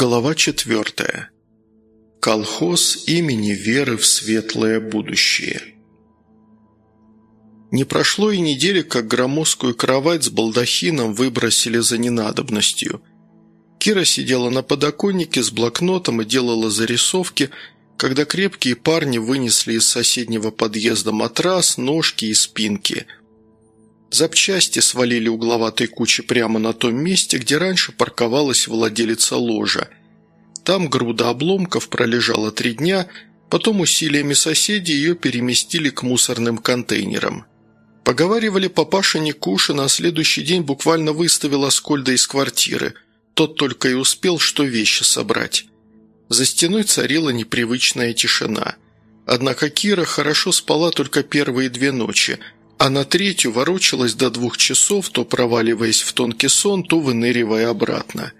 Глава четвертая. Колхоз имени веры в светлое будущее. Не прошло и недели, как громоздкую кровать с балдахином выбросили за ненадобностью. Кира сидела на подоконнике с блокнотом и делала зарисовки, когда крепкие парни вынесли из соседнего подъезда матрас, ножки и спинки – Запчасти свалили угловатой кучи прямо на том месте, где раньше парковалась владелица ложа. Там груда обломков пролежала три дня, потом усилиями соседей ее переместили к мусорным контейнерам. Поговаривали, папаша Никуша на следующий день буквально выставил Аскольда из квартиры. Тот только и успел, что вещи собрать. За стеной царила непривычная тишина. Однако Кира хорошо спала только первые две ночи – а на третью ворочалась до двух часов, то проваливаясь в тонкий сон, то выныривая обратно.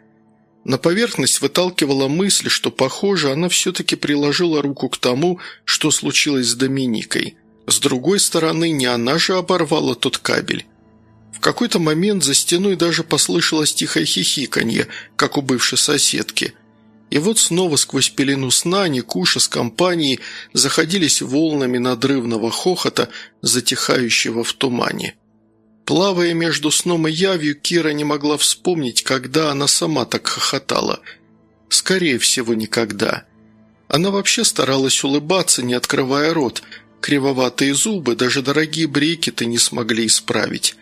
На поверхность выталкивала мысль, что, похоже, она все-таки приложила руку к тому, что случилось с Доминикой. С другой стороны, не она же оборвала тот кабель. В какой-то момент за стеной даже послышалось тихое хихиканье, как у бывшей соседки – и вот снова сквозь пелену сна Никуша с компанией заходились волнами надрывного хохота, затихающего в тумане. Плавая между сном и явью, Кира не могла вспомнить, когда она сама так хохотала. Скорее всего, никогда. Она вообще старалась улыбаться, не открывая рот. Кривоватые зубы даже дорогие брекеты не смогли исправить.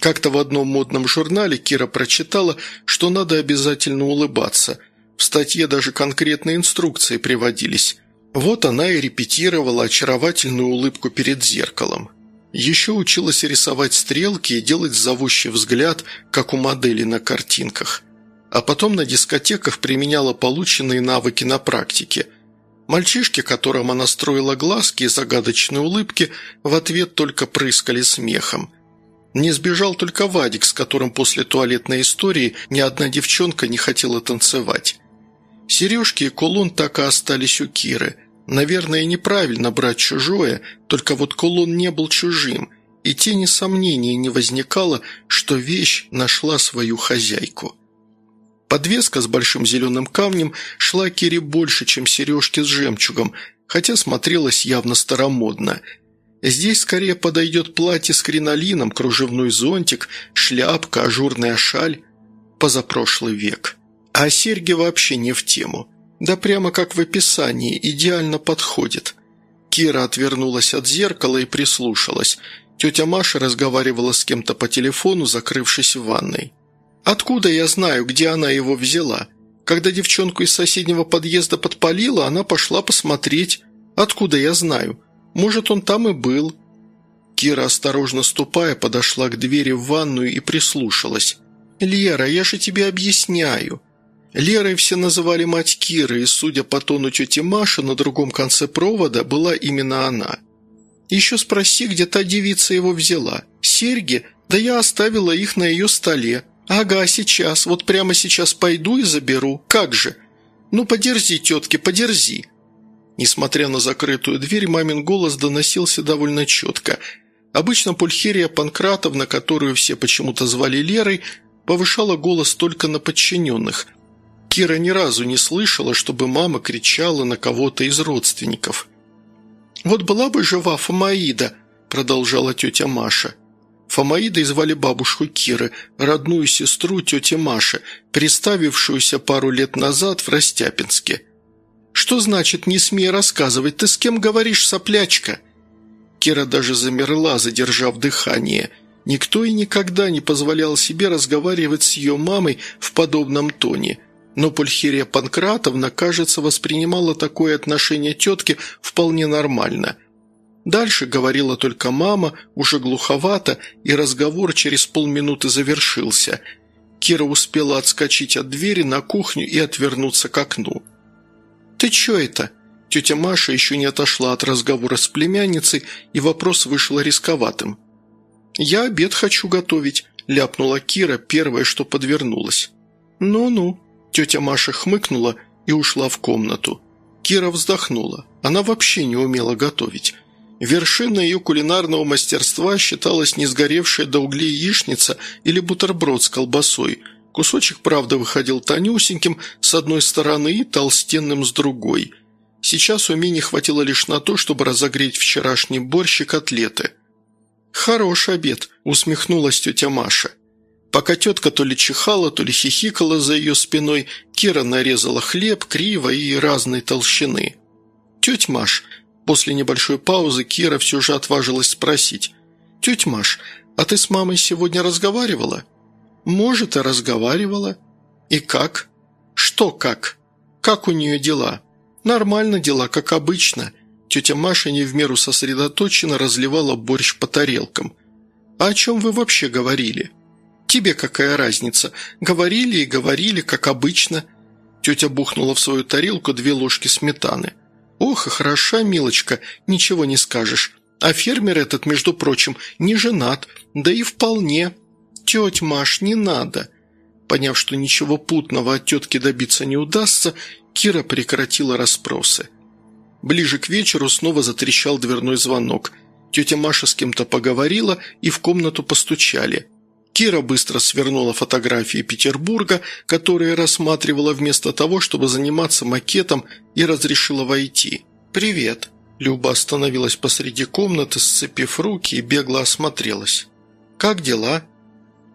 Как-то в одном модном журнале Кира прочитала, что надо обязательно улыбаться – в статье даже конкретные инструкции приводились. Вот она и репетировала очаровательную улыбку перед зеркалом. Еще училась рисовать стрелки и делать зовущий взгляд, как у модели на картинках. А потом на дискотеках применяла полученные навыки на практике. Мальчишки, которым она строила глазки и загадочные улыбки, в ответ только прыскали смехом – не сбежал только Вадик, с которым после туалетной истории ни одна девчонка не хотела танцевать. Сережки и кулон так и остались у Киры. Наверное, неправильно брать чужое, только вот кулон не был чужим, и тени сомнений не возникало, что вещь нашла свою хозяйку. Подвеска с большим зеленым камнем шла Кире больше, чем сережки с жемчугом, хотя смотрелась явно старомодно. Здесь скорее подойдет платье с кринолином, кружевной зонтик, шляпка, ажурная шаль. Позапрошлый век. А серьги вообще не в тему. Да прямо как в описании, идеально подходит. Кира отвернулась от зеркала и прислушалась. Тетя Маша разговаривала с кем-то по телефону, закрывшись в ванной. «Откуда я знаю, где она его взяла? Когда девчонку из соседнего подъезда подпалила, она пошла посмотреть. Откуда я знаю? Может, он там и был?» Кира, осторожно ступая, подошла к двери в ванную и прислушалась. «Лера, я же тебе объясняю. Лерой все называли мать Киры, и, судя по тону тети Маши, на другом конце провода была именно она. «Еще спроси, где та девица его взяла. Серьги? Да я оставила их на ее столе. Ага, сейчас, вот прямо сейчас пойду и заберу. Как же? Ну, подерзи, тетки, подерзи». Несмотря на закрытую дверь, мамин голос доносился довольно четко. Обычно Пульхерия Панкратовна, которую все почему-то звали Лерой, повышала голос только на подчиненных – Кира ни разу не слышала, чтобы мама кричала на кого-то из родственников. «Вот была бы жива Фомаида», – продолжала тетя Маша. Фомаидой звали бабушку Киры, родную сестру тети Маши, приставившуюся пару лет назад в Растяпинске. «Что значит «не смей рассказывать»? Ты с кем говоришь, соплячка?» Кира даже замерла, задержав дыхание. Никто и никогда не позволял себе разговаривать с ее мамой в подобном тоне – но Пульхерия Панкратовна, кажется, воспринимала такое отношение тетки вполне нормально. Дальше говорила только мама, уже глуховато, и разговор через полминуты завершился. Кира успела отскочить от двери на кухню и отвернуться к окну. «Ты чё это?» Тетя Маша еще не отошла от разговора с племянницей, и вопрос вышел рисковатым. «Я обед хочу готовить», – ляпнула Кира, первое, что подвернулось. «Ну-ну», Тетя Маша хмыкнула и ушла в комнату. Кира вздохнула. Она вообще не умела готовить. Вершиной ее кулинарного мастерства считалась не сгоревшая до углей яичница или бутерброд с колбасой, Кусочек, правда, выходил тонюсеньким с одной стороны и толстенным с другой. Сейчас у Мини хватило лишь на то, чтобы разогреть вчерашний борщ и котлеты. «Хороший обед», – усмехнулась тетя Маша. Пока тетка то ли чихала, то ли хихикала за ее спиной, Кира нарезала хлеб криво и разной толщины. «Тетя Маш», после небольшой паузы Кира все же отважилась спросить. «Тетя Маш, а ты с мамой сегодня разговаривала?» «Может, и разговаривала». «И как?» «Что как? Как у нее дела?» «Нормально дела, как обычно». Тетя Маша не в меру сосредоточенно разливала борщ по тарелкам. «А о чем вы вообще говорили?» «Тебе какая разница? Говорили и говорили, как обычно». Тетя бухнула в свою тарелку две ложки сметаны. «Ох, и хороша, милочка, ничего не скажешь. А фермер этот, между прочим, не женат, да и вполне. Тетя Маш, не надо». Поняв, что ничего путного от тетки добиться не удастся, Кира прекратила расспросы. Ближе к вечеру снова затрещал дверной звонок. Тетя Маша с кем-то поговорила и в комнату постучали. Кира быстро свернула фотографии Петербурга, которые рассматривала вместо того, чтобы заниматься макетом, и разрешила войти. «Привет». Люба остановилась посреди комнаты, сцепив руки и бегло осмотрелась. «Как дела?»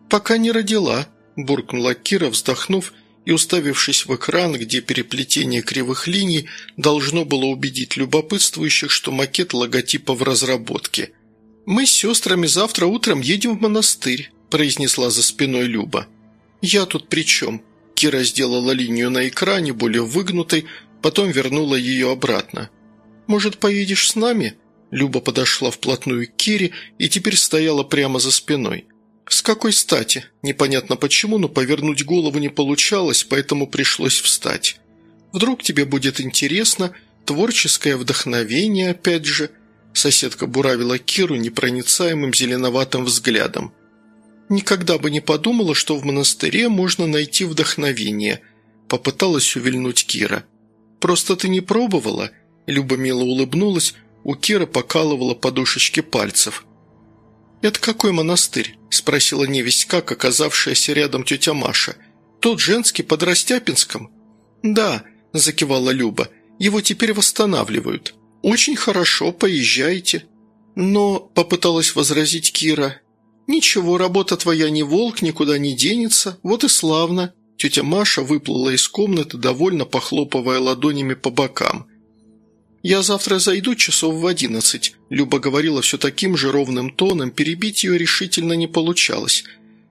«Пока не родила», – буркнула Кира, вздохнув и уставившись в экран, где переплетение кривых линий должно было убедить любопытствующих, что макет логотипа в разработке. «Мы с сестрами завтра утром едем в монастырь произнесла за спиной Люба. «Я тут при чем?» Кира сделала линию на экране, более выгнутой, потом вернула ее обратно. «Может, поедешь с нами?» Люба подошла вплотную к Кире и теперь стояла прямо за спиной. «С какой стати?» Непонятно почему, но повернуть голову не получалось, поэтому пришлось встать. «Вдруг тебе будет интересно, творческое вдохновение опять же?» Соседка буравила Киру непроницаемым зеленоватым взглядом. «Никогда бы не подумала, что в монастыре можно найти вдохновение», – попыталась увильнуть Кира. «Просто ты не пробовала?» – Люба мило улыбнулась, у Кира покалывала подушечки пальцев. «Это какой монастырь?» – спросила невесть как, оказавшаяся рядом тетя Маша. «Тот женский под Растяпинском?» «Да», – закивала Люба, – «его теперь восстанавливают». «Очень хорошо, поезжайте». «Но», – попыталась возразить Кира, «Ничего, работа твоя не волк, никуда не денется, вот и славно». Тетя Маша выплыла из комнаты, довольно похлопывая ладонями по бокам. «Я завтра зайду часов в одиннадцать», – Люба говорила все таким же ровным тоном, перебить ее решительно не получалось.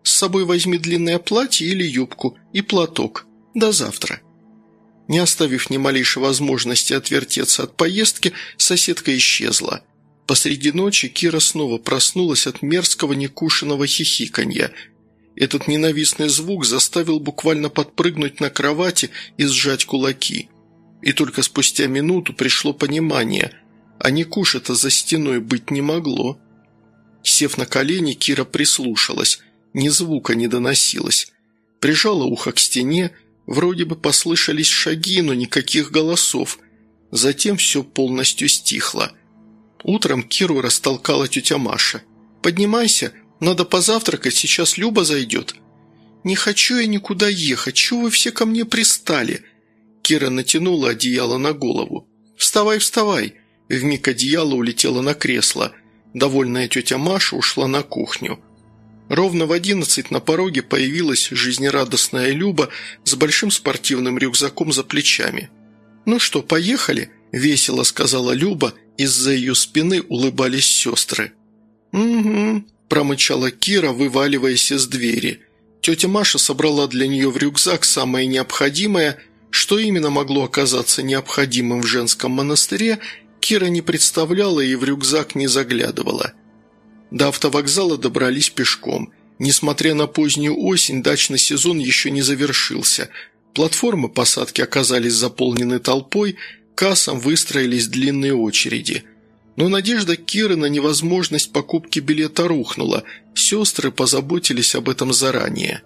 «С собой возьми длинное платье или юбку и платок. До завтра». Не оставив ни малейшей возможности отвертеться от поездки, соседка исчезла – Посреди ночи Кира снова проснулась от мерзкого некушенного хихиканья. Этот ненавистный звук заставил буквально подпрыгнуть на кровати и сжать кулаки. И только спустя минуту пришло понимание, а Никуша-то за стеной быть не могло. Сев на колени, Кира прислушалась, ни звука не доносилось. Прижала ухо к стене, вроде бы послышались шаги, но никаких голосов. Затем все полностью стихло – Утром Киру растолкала тетя Маша. «Поднимайся, надо позавтракать, сейчас Люба зайдет». «Не хочу я никуда ехать, чего вы все ко мне пристали?» Кира натянула одеяло на голову. «Вставай, вставай!» Вмиг одеяло улетело на кресло. Довольная тетя Маша ушла на кухню. Ровно в одиннадцать на пороге появилась жизнерадостная Люба с большим спортивным рюкзаком за плечами. «Ну что, поехали?» – весело сказала Люба из-за ее спины улыбались сестры. «Угу», – промычала Кира, вываливаясь из двери. Тетя Маша собрала для нее в рюкзак самое необходимое, что именно могло оказаться необходимым в женском монастыре, Кира не представляла и в рюкзак не заглядывала. До автовокзала добрались пешком. Несмотря на позднюю осень, дачный сезон еще не завершился. Платформы посадки оказались заполнены толпой – кассам выстроились длинные очереди. Но надежда Киры на невозможность покупки билета рухнула, сестры позаботились об этом заранее.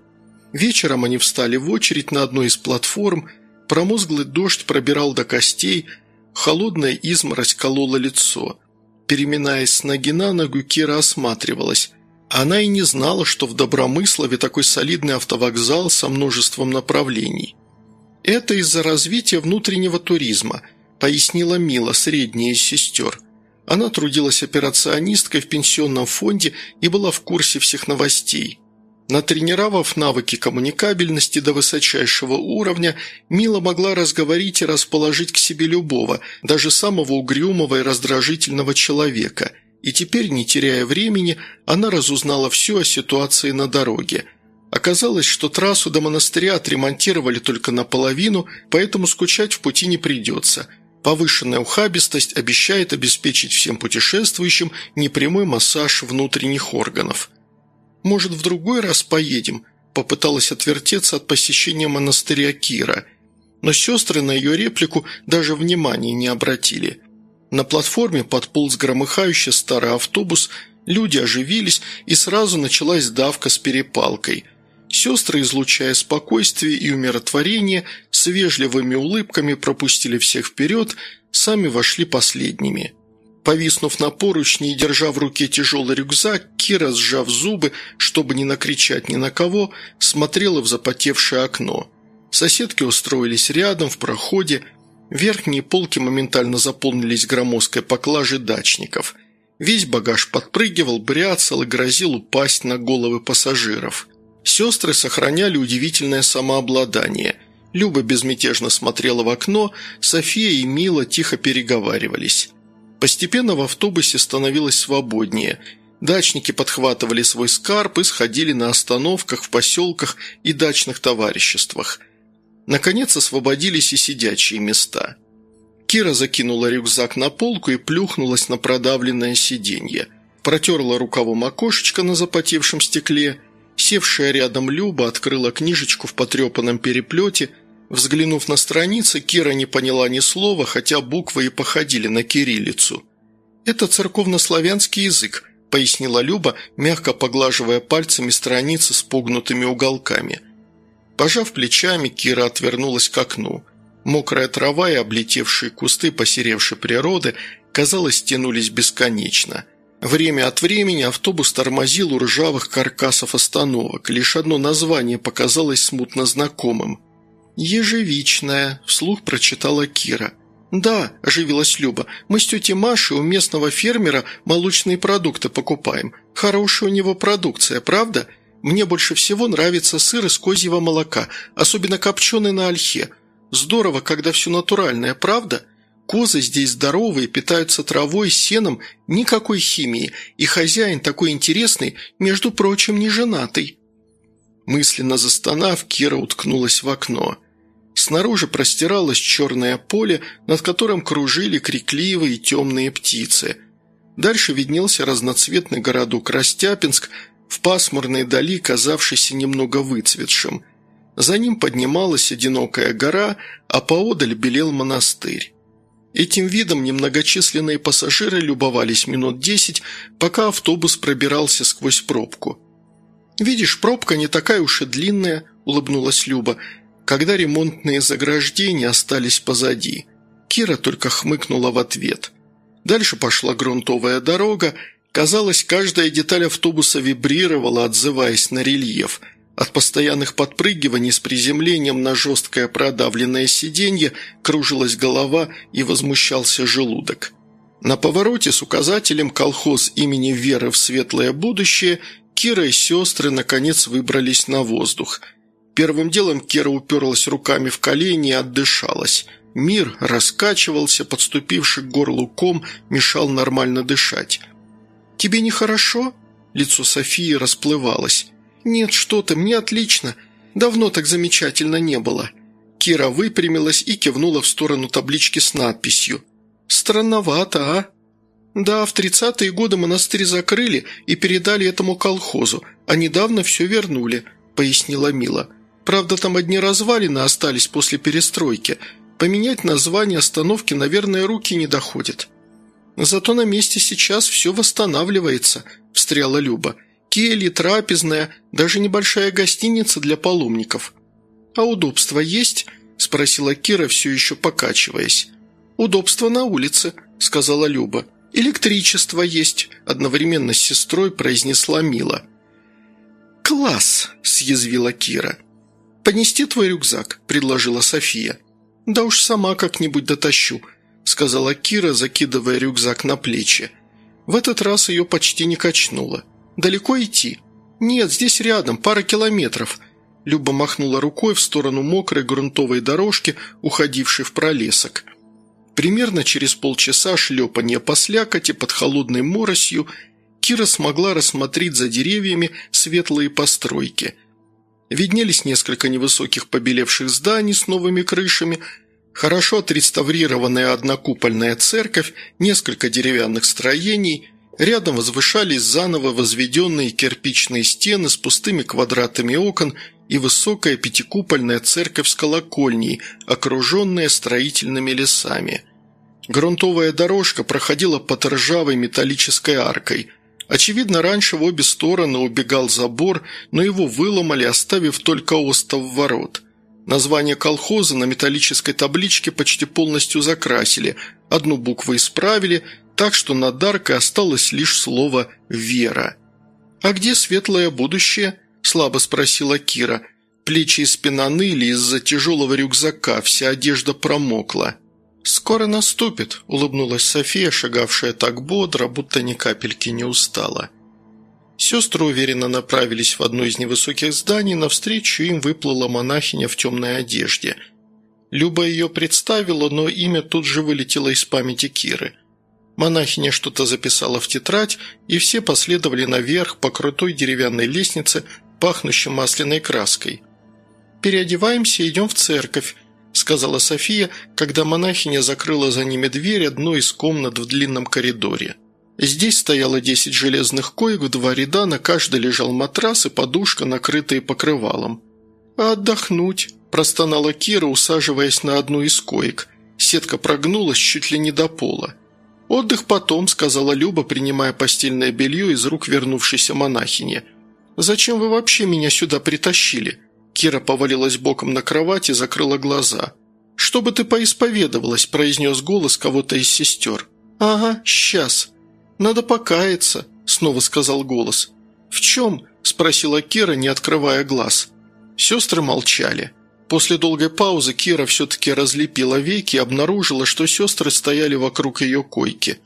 Вечером они встали в очередь на одной из платформ, промозглый дождь пробирал до костей, холодная изморозь колола лицо. Переминаясь с ноги на ногу, Кира осматривалась. Она и не знала, что в Добромыслове такой солидный автовокзал со множеством направлений. «Это из-за развития внутреннего туризма», – пояснила Мила, средняя из сестер. Она трудилась операционисткой в пенсионном фонде и была в курсе всех новостей. Натренировав навыки коммуникабельности до высочайшего уровня, Мила могла разговорить и расположить к себе любого, даже самого угрюмого и раздражительного человека – и теперь, не теряя времени, она разузнала все о ситуации на дороге. Оказалось, что трассу до монастыря отремонтировали только наполовину, поэтому скучать в пути не придется. Повышенная ухабистость обещает обеспечить всем путешествующим непрямой массаж внутренних органов. «Может, в другой раз поедем?» – попыталась отвертеться от посещения монастыря Кира. Но сестры на ее реплику даже внимания не обратили – на платформе подполз громыхающий старый автобус, люди оживились, и сразу началась давка с перепалкой. Сестры, излучая спокойствие и умиротворение, с вежливыми улыбками пропустили всех вперед, сами вошли последними. Повиснув на поручни и держа в руке тяжелый рюкзак, Кира, сжав зубы, чтобы не накричать ни на кого, смотрела в запотевшее окно. Соседки устроились рядом, в проходе – Верхние полки моментально заполнились громоздкой поклажей дачников. Весь багаж подпрыгивал, бряцал и грозил упасть на головы пассажиров. Сестры сохраняли удивительное самообладание. Люба безмятежно смотрела в окно, София и Мила тихо переговаривались. Постепенно в автобусе становилось свободнее. Дачники подхватывали свой скарб и сходили на остановках в поселках и дачных товариществах – Наконец освободились и сидячие места. Кира закинула рюкзак на полку и плюхнулась на продавленное сиденье. Протерла рукавом окошечко на запотевшем стекле. Севшая рядом Люба открыла книжечку в потрепанном переплете. Взглянув на страницы, Кира не поняла ни слова, хотя буквы и походили на кириллицу. «Это церковнославянский язык», – пояснила Люба, мягко поглаживая пальцами страницы с погнутыми уголками – Пожав плечами, Кира отвернулась к окну. Мокрая трава и облетевшие кусты посеревшей природы, казалось, тянулись бесконечно. Время от времени автобус тормозил у ржавых каркасов остановок. Лишь одно название показалось смутно знакомым. «Ежевичная», – вслух прочитала Кира. «Да», – оживилась Люба, – «мы с тетей Машей у местного фермера молочные продукты покупаем. Хорошая у него продукция, правда? Мне больше всего нравится сыр из козьего молока, особенно копченый на ольхе. Здорово, когда все натуральное, правда? Козы здесь здоровые, питаются травой, сеном, никакой химии, и хозяин такой интересный, между прочим, не женатый». Мысленно застонав, Кира уткнулась в окно. Снаружи простиралось черное поле, над которым кружили крикливые темные птицы. Дальше виднелся разноцветный городок Растяпинск, в пасмурной дали казавшийся немного выцветшим. За ним поднималась одинокая гора, а поодаль белел монастырь. Этим видом немногочисленные пассажиры любовались минут десять, пока автобус пробирался сквозь пробку. «Видишь, пробка не такая уж и длинная», – улыбнулась Люба, когда ремонтные заграждения остались позади. Кира только хмыкнула в ответ. Дальше пошла грунтовая дорога, Казалось, каждая деталь автобуса вибрировала, отзываясь на рельеф. От постоянных подпрыгиваний с приземлением на жесткое продавленное сиденье кружилась голова и возмущался желудок. На повороте с указателем «Колхоз имени Веры в светлое будущее» Кира и сестры наконец выбрались на воздух. Первым делом Кира уперлась руками в колени и отдышалась. Мир раскачивался, подступивший к горлу ком мешал нормально дышать. «Тебе нехорошо?» Лицо Софии расплывалось. «Нет, что ты, мне отлично. Давно так замечательно не было». Кира выпрямилась и кивнула в сторону таблички с надписью. «Странновато, а?» «Да, в тридцатые годы монастырь закрыли и передали этому колхозу, а недавно все вернули», – пояснила Мила. «Правда, там одни развалины остались после перестройки. Поменять название остановки, наверное, руки не доходят». «Зато на месте сейчас все восстанавливается», – встряла Люба. «Кельи, трапезная, даже небольшая гостиница для паломников». «А удобства есть?» – спросила Кира, все еще покачиваясь. «Удобство на улице», – сказала Люба. «Электричество есть», – одновременно с сестрой произнесла Мила. «Класс!» – съязвила Кира. «Понести твой рюкзак», – предложила София. «Да уж сама как-нибудь дотащу», – сказала Кира, закидывая рюкзак на плечи. В этот раз ее почти не качнуло. «Далеко идти?» «Нет, здесь рядом, пара километров», Люба махнула рукой в сторону мокрой грунтовой дорожки, уходившей в пролесок. Примерно через полчаса шлепания по слякоти под холодной моросью Кира смогла рассмотреть за деревьями светлые постройки. Виднелись несколько невысоких побелевших зданий с новыми крышами, хорошо отреставрированная однокупольная церковь, несколько деревянных строений – Рядом возвышались заново возведенные кирпичные стены с пустыми квадратами окон и высокая пятикупольная церковь с колокольней, окруженная строительными лесами. Грунтовая дорожка проходила под ржавой металлической аркой. Очевидно, раньше в обе стороны убегал забор, но его выломали, оставив только остов ворот. Название колхоза на металлической табличке почти полностью закрасили, одну букву исправили, так что над аркой осталось лишь слово «вера». «А где светлое будущее?» слабо спросила Кира. Плечи и спина ныли из-за тяжелого рюкзака, вся одежда промокла. «Скоро наступит», – улыбнулась София, шагавшая так бодро, будто ни капельки не устала. Сестры уверенно направились в одно из невысоких зданий, навстречу им выплыла монахиня в темной одежде. Люба ее представила, но имя тут же вылетело из памяти Киры. Монахиня что-то записала в тетрадь, и все последовали наверх по крутой деревянной лестнице пахнущим масляной краской. «Переодеваемся и идем в церковь», – сказала София, когда монахиня закрыла за ними дверь одной из комнат в длинном коридоре. Здесь стояло десять железных коек в два ряда, на каждой лежал матрас и подушка, накрытые покрывалом. «А отдохнуть», – простонала Кира, усаживаясь на одну из коек. Сетка прогнулась чуть ли не до пола. «Отдых потом», – сказала Люба, принимая постельное белье из рук вернувшейся монахини – «Зачем вы вообще меня сюда притащили?» Кира повалилась боком на кровать и закрыла глаза. «Чтобы ты поисповедовалась», – произнес голос кого-то из сестер. «Ага, сейчас. Надо покаяться», – снова сказал голос. «В чем?» – спросила Кира, не открывая глаз. Сестры молчали. После долгой паузы Кира все-таки разлепила веки и обнаружила, что сестры стояли вокруг ее койки.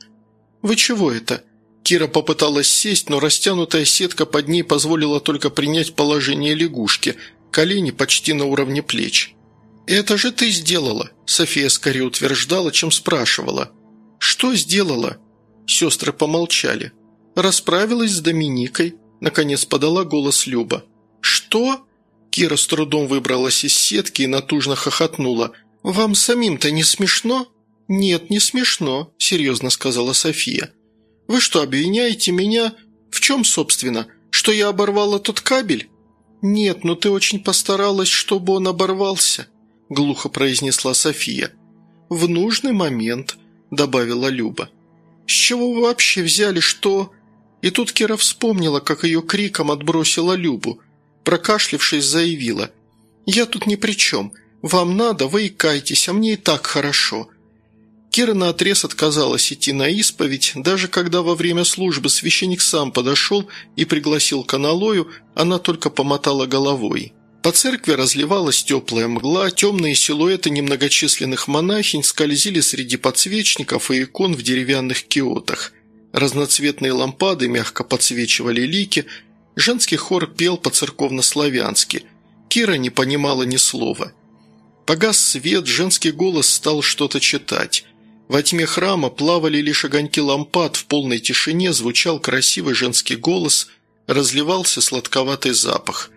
«Вы чего это?» Кира попыталась сесть, но растянутая сетка под ней позволила только принять положение лягушки, колени почти на уровне плеч. «Это же ты сделала», – София скорее утверждала, чем спрашивала. «Что сделала?» Сестры помолчали. «Расправилась с Доминикой», – наконец подала голос Люба. «Что?» Кира с трудом выбралась из сетки и натужно хохотнула. «Вам самим-то не смешно?» «Нет, не смешно», – серьезно сказала София. Вы что, обвиняете меня? В чем, собственно? Что я оборвала тот кабель?» «Нет, но ты очень постаралась, чтобы он оборвался», – глухо произнесла София. «В нужный момент», – добавила Люба. «С чего вы вообще взяли, что...» И тут Кира вспомнила, как ее криком отбросила Любу. Прокашлившись, заявила. «Я тут ни при чем. Вам надо, вы икайтесь, а мне и так хорошо. Кира наотрез отказалась идти на исповедь, даже когда во время службы священник сам подошел и пригласил к аналою, она только помотала головой. По церкви разливалась теплая мгла, темные силуэты немногочисленных монахинь скользили среди подсвечников и икон в деревянных киотах. Разноцветные лампады мягко подсвечивали лики, женский хор пел по-церковно-славянски. Кира не понимала ни слова. Погас свет, женский голос стал что-то читать. Во тьме храма плавали лишь огоньки лампад, в полной тишине звучал красивый женский голос, разливался сладковатый запах.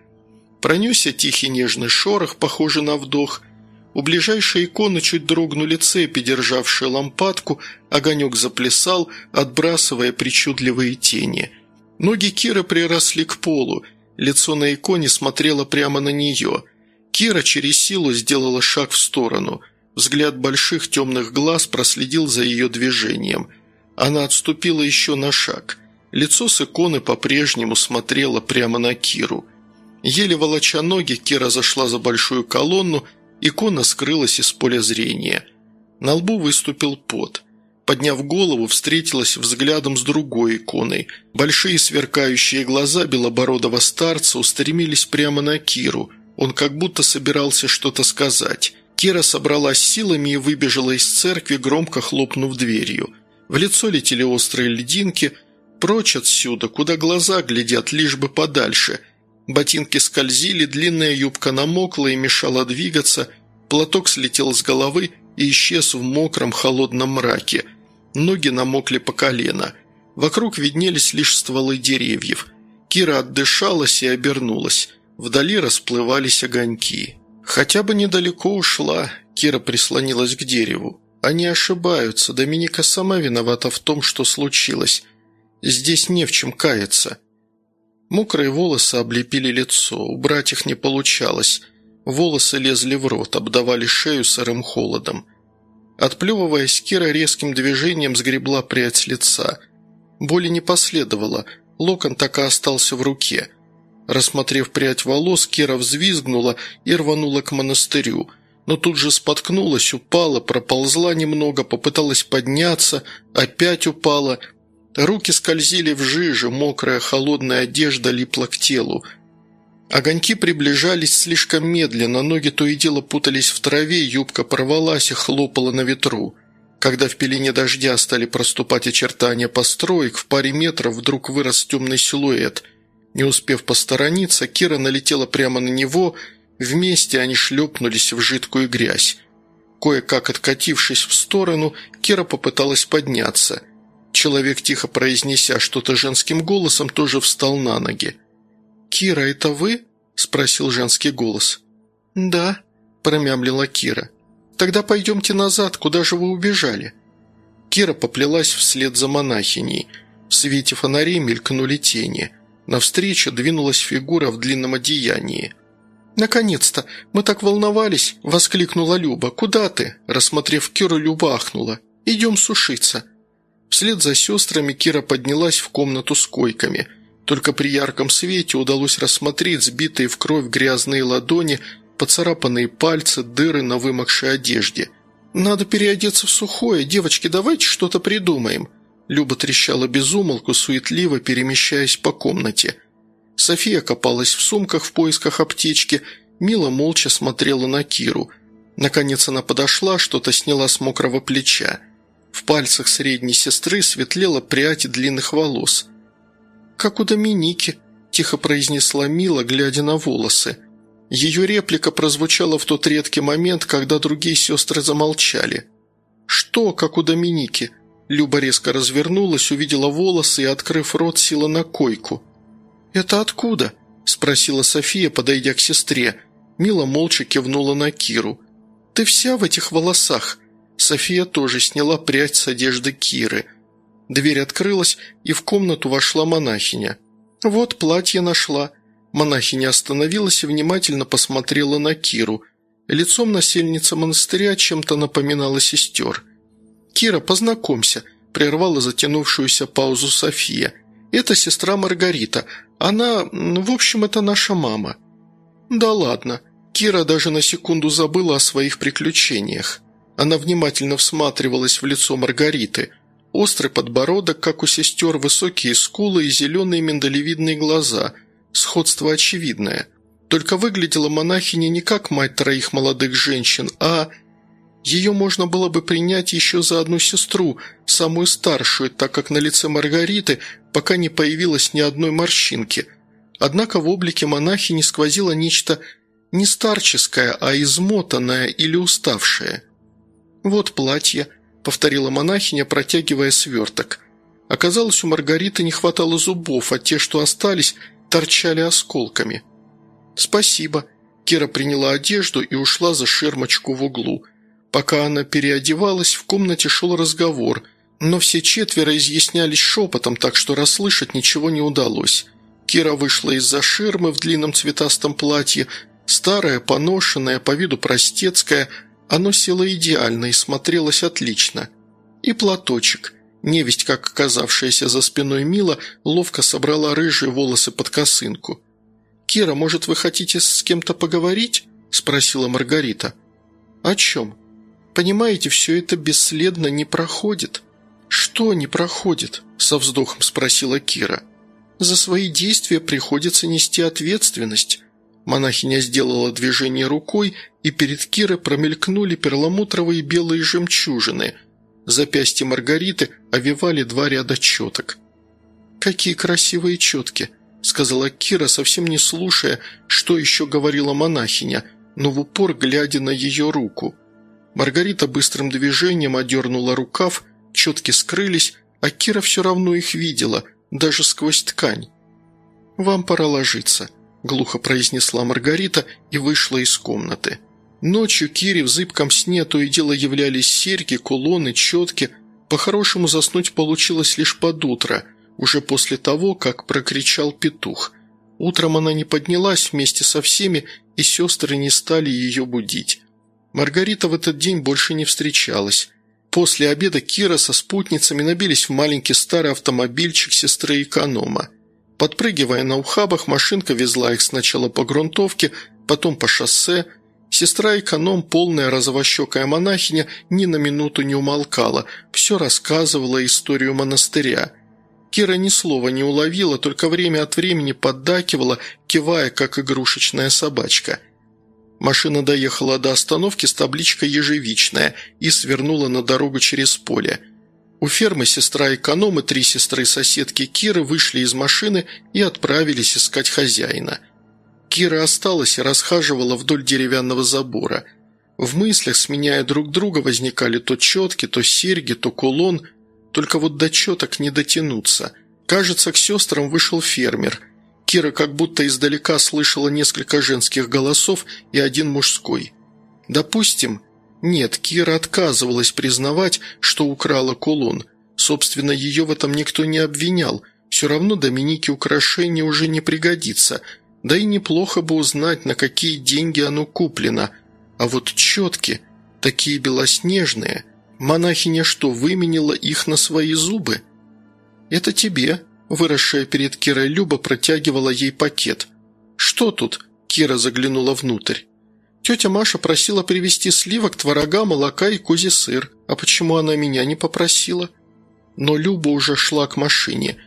Пронесся тихий нежный шорох, похожий на вдох. У ближайшей иконы чуть дрогнули цепи, державшие лампадку, огонек заплясал, отбрасывая причудливые тени. Ноги Киры приросли к полу, лицо на иконе смотрело прямо на нее. Кира через силу сделала шаг в сторону – Взгляд больших темных глаз проследил за ее движением. Она отступила еще на шаг. Лицо с иконы по-прежнему смотрело прямо на Киру. Еле волоча ноги, Кира зашла за большую колонну, икона скрылась из поля зрения. На лбу выступил пот. Подняв голову, встретилась взглядом с другой иконой. Большие сверкающие глаза белобородого старца устремились прямо на Киру. Он как будто собирался что-то сказать. Кира собралась силами и выбежала из церкви, громко хлопнув дверью. В лицо летели острые льдинки, прочь отсюда, куда глаза глядят, лишь бы подальше. Ботинки скользили, длинная юбка намокла и мешала двигаться, платок слетел с головы и исчез в мокром холодном мраке – Ноги намокли по колено. Вокруг виднелись лишь стволы деревьев. Кира отдышалась и обернулась. Вдали расплывались огоньки. «Хотя бы недалеко ушла», – Кира прислонилась к дереву. «Они ошибаются. Доминика сама виновата в том, что случилось. Здесь не в чем каяться». Мокрые волосы облепили лицо, убрать их не получалось. Волосы лезли в рот, обдавали шею сырым холодом. Отплевываясь, Кира резким движением сгребла прядь с лица. Боли не последовало, локон так и остался в руке. Рассмотрев прядь волос, Кира взвизгнула и рванула к монастырю, но тут же споткнулась, упала, проползла немного, попыталась подняться, опять упала. Руки скользили в жиже, мокрая холодная одежда липла к телу – Огоньки приближались слишком медленно, ноги то и дело путались в траве, юбка порвалась и хлопала на ветру. Когда в пелене дождя стали проступать очертания построек, в паре метров вдруг вырос темный силуэт. Не успев посторониться, Кира налетела прямо на него, вместе они шлепнулись в жидкую грязь. Кое-как откатившись в сторону, Кира попыталась подняться. Человек, тихо произнеся что-то женским голосом, тоже встал на ноги. «Кира, это вы?» – спросил женский голос. «Да», – промямлила Кира. «Тогда пойдемте назад, куда же вы убежали?» Кира поплелась вслед за монахиней. В свете фонарей мелькнули тени. Навстречу двинулась фигура в длинном одеянии. «Наконец-то! Мы так волновались!» – воскликнула Люба. «Куда ты?» – рассмотрев Киру, Люба ахнула. «Идем сушиться». Вслед за сестрами Кира поднялась в комнату с койками – только при ярком свете удалось рассмотреть сбитые в кровь грязные ладони, поцарапанные пальцы, дыры на вымокшей одежде. «Надо переодеться в сухое. Девочки, давайте что-то придумаем». Люба трещала безумолку, суетливо перемещаясь по комнате. София копалась в сумках в поисках аптечки, Мила молча смотрела на Киру. Наконец она подошла, что-то сняла с мокрого плеча. В пальцах средней сестры светлела прядь длинных волос – «Как у Доминики», – тихо произнесла Мила, глядя на волосы. Ее реплика прозвучала в тот редкий момент, когда другие сестры замолчали. «Что, как у Доминики?» Люба резко развернулась, увидела волосы и, открыв рот, села на койку. «Это откуда?» – спросила София, подойдя к сестре. Мила молча кивнула на Киру. «Ты вся в этих волосах?» София тоже сняла прядь с одежды Киры – Дверь открылась, и в комнату вошла монахиня. «Вот платье нашла». Монахиня остановилась и внимательно посмотрела на Киру. Лицом насельница монастыря чем-то напоминала сестер. «Кира, познакомься», – прервала затянувшуюся паузу София. «Это сестра Маргарита. Она... в общем, это наша мама». «Да ладно». Кира даже на секунду забыла о своих приключениях. Она внимательно всматривалась в лицо Маргариты – Острый подбородок, как у сестер, высокие скулы и зеленые миндалевидные глаза. Сходство очевидное. Только выглядела монахиня не как мать троих молодых женщин, а... Ее можно было бы принять еще за одну сестру, самую старшую, так как на лице Маргариты пока не появилось ни одной морщинки. Однако в облике монахини сквозило нечто не старческое, а измотанное или уставшее. Вот платье – повторила монахиня, протягивая сверток. Оказалось, у Маргариты не хватало зубов, а те, что остались, торчали осколками. «Спасибо». Кира приняла одежду и ушла за ширмочку в углу. Пока она переодевалась, в комнате шел разговор, но все четверо изъяснялись шепотом, так что расслышать ничего не удалось. Кира вышла из-за ширмы в длинном цветастом платье, старая, поношенная, по виду простецкая, оно село идеально и смотрелось отлично. И платочек. Невесть, как оказавшаяся за спиной Мила, ловко собрала рыжие волосы под косынку. «Кира, может, вы хотите с кем-то поговорить?» – спросила Маргарита. «О чем?» «Понимаете, все это бесследно не проходит». «Что не проходит?» – со вздохом спросила Кира. «За свои действия приходится нести ответственность». Монахиня сделала движение рукой, и перед Кирой промелькнули перламутровые белые жемчужины. Запястье Маргариты овивали два ряда четок. «Какие красивые четки!» – сказала Кира, совсем не слушая, что еще говорила монахиня, но в упор глядя на ее руку. Маргарита быстрым движением одернула рукав, четки скрылись, а Кира все равно их видела, даже сквозь ткань. «Вам пора ложиться», – глухо произнесла Маргарита и вышла из комнаты. Ночью Кире в зыбком сне то и дело являлись серьги, кулоны, четки. По-хорошему заснуть получилось лишь под утро, уже после того, как прокричал петух. Утром она не поднялась вместе со всеми, и сестры не стали ее будить. Маргарита в этот день больше не встречалась. После обеда Кира со спутницами набились в маленький старый автомобильчик сестры эконома. Подпрыгивая на ухабах, машинка везла их сначала по грунтовке, потом по шоссе – Сестра-эконом, полная розовощекая монахиня, ни на минуту не умолкала, все рассказывала историю монастыря. Кира ни слова не уловила, только время от времени поддакивала, кивая, как игрушечная собачка. Машина доехала до остановки с табличкой «Ежевичная» и свернула на дорогу через поле. У фермы сестра-эконом и три сестры-соседки Киры вышли из машины и отправились искать хозяина – Кира осталась и расхаживала вдоль деревянного забора. В мыслях, сменяя друг друга, возникали то четки, то серьги, то кулон. Только вот до четок не дотянуться. Кажется, к сестрам вышел фермер. Кира как будто издалека слышала несколько женских голосов и один мужской. Допустим, нет, Кира отказывалась признавать, что украла кулон. Собственно, ее в этом никто не обвинял. Все равно Доминике украшение уже не пригодится – да и неплохо бы узнать, на какие деньги оно куплено. А вот четки, такие белоснежные, монахиня что, выменила их на свои зубы? «Это тебе», – выросшая перед Кирой Люба протягивала ей пакет. «Что тут?» – Кира заглянула внутрь. Тетя Маша просила привезти сливок, творога, молока и кузи сыр. А почему она меня не попросила? Но Люба уже шла к машине.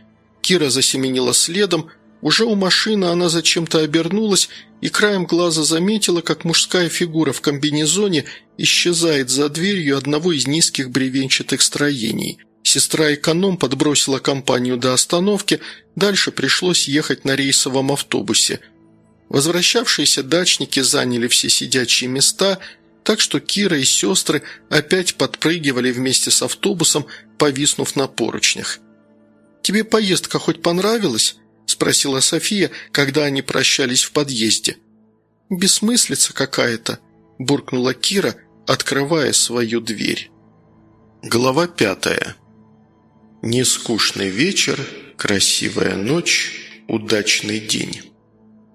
Кира засеменила следом, уже у машины она зачем-то обернулась и краем глаза заметила, как мужская фигура в комбинезоне исчезает за дверью одного из низких бревенчатых строений. Сестра-эконом подбросила компанию до остановки, дальше пришлось ехать на рейсовом автобусе. Возвращавшиеся дачники заняли все сидячие места, так что Кира и сестры опять подпрыгивали вместе с автобусом, повиснув на поручнях. «Тебе поездка хоть понравилась?» спросила София, когда они прощались в подъезде. «Бессмыслица какая-то», – буркнула Кира, открывая свою дверь. Глава пятая. Нескучный вечер, красивая ночь, удачный день.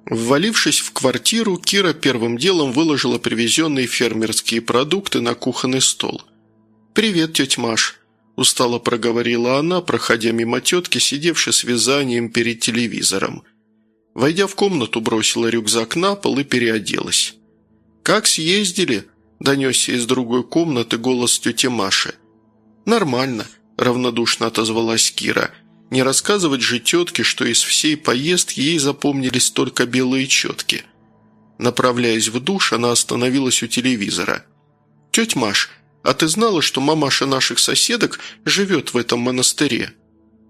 Ввалившись в квартиру, Кира первым делом выложила привезенные фермерские продукты на кухонный стол. «Привет, тетя Маш», – устало проговорила она, проходя мимо тетки, сидевшей с вязанием перед телевизором. Войдя в комнату, бросила рюкзак на пол и переоделась. «Как съездили?» – донесся из другой комнаты голос тети Маши. «Нормально», – равнодушно отозвалась Кира. «Не рассказывать же тетке, что из всей поездки ей запомнились только белые четки». Направляясь в душ, она остановилась у телевизора. «Тетя Маш, «А ты знала, что мамаша наших соседок живет в этом монастыре?»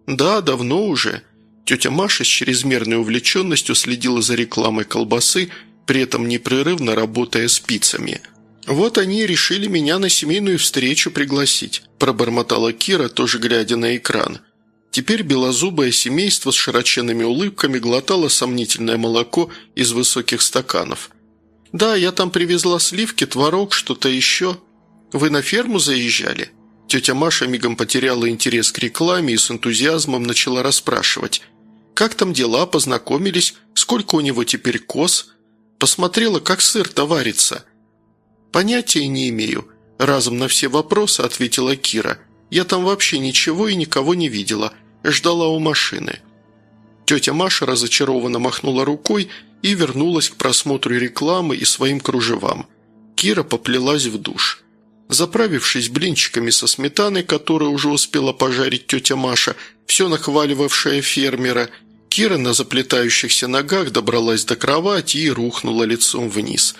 «Да, давно уже». Тетя Маша с чрезмерной увлеченностью следила за рекламой колбасы, при этом непрерывно работая спицами. «Вот они и решили меня на семейную встречу пригласить», – пробормотала Кира, тоже глядя на экран. Теперь белозубое семейство с широченными улыбками глотало сомнительное молоко из высоких стаканов. «Да, я там привезла сливки, творог, что-то еще», «Вы на ферму заезжали?» Тетя Маша мигом потеряла интерес к рекламе и с энтузиазмом начала расспрашивать. «Как там дела? Познакомились? Сколько у него теперь коз?» Посмотрела, как сыр-то варится. «Понятия не имею», – разом на все вопросы ответила Кира. «Я там вообще ничего и никого не видела. Ждала у машины». Тетя Маша разочарованно махнула рукой и вернулась к просмотру рекламы и своим кружевам. Кира поплелась в душ. Заправившись блинчиками со сметаной, которую уже успела пожарить тетя Маша, все нахваливавшая фермера, Кира на заплетающихся ногах добралась до кровати и рухнула лицом вниз.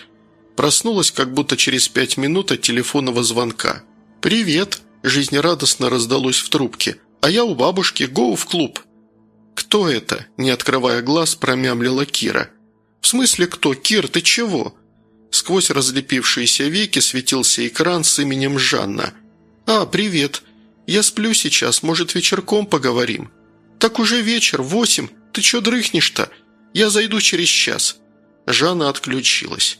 Проснулась как будто через пять минут от телефонного звонка. «Привет!» – жизнерадостно раздалось в трубке. «А я у бабушки, гоу в клуб!» «Кто это?» – не открывая глаз, промямлила Кира. «В смысле кто? Кир, ты чего?» Сквозь разлепившиеся веки светился экран с именем Жанна. «А, привет. Я сплю сейчас, может, вечерком поговорим?» «Так уже вечер, восемь. Ты чё дрыхнешь-то? Я зайду через час». Жанна отключилась.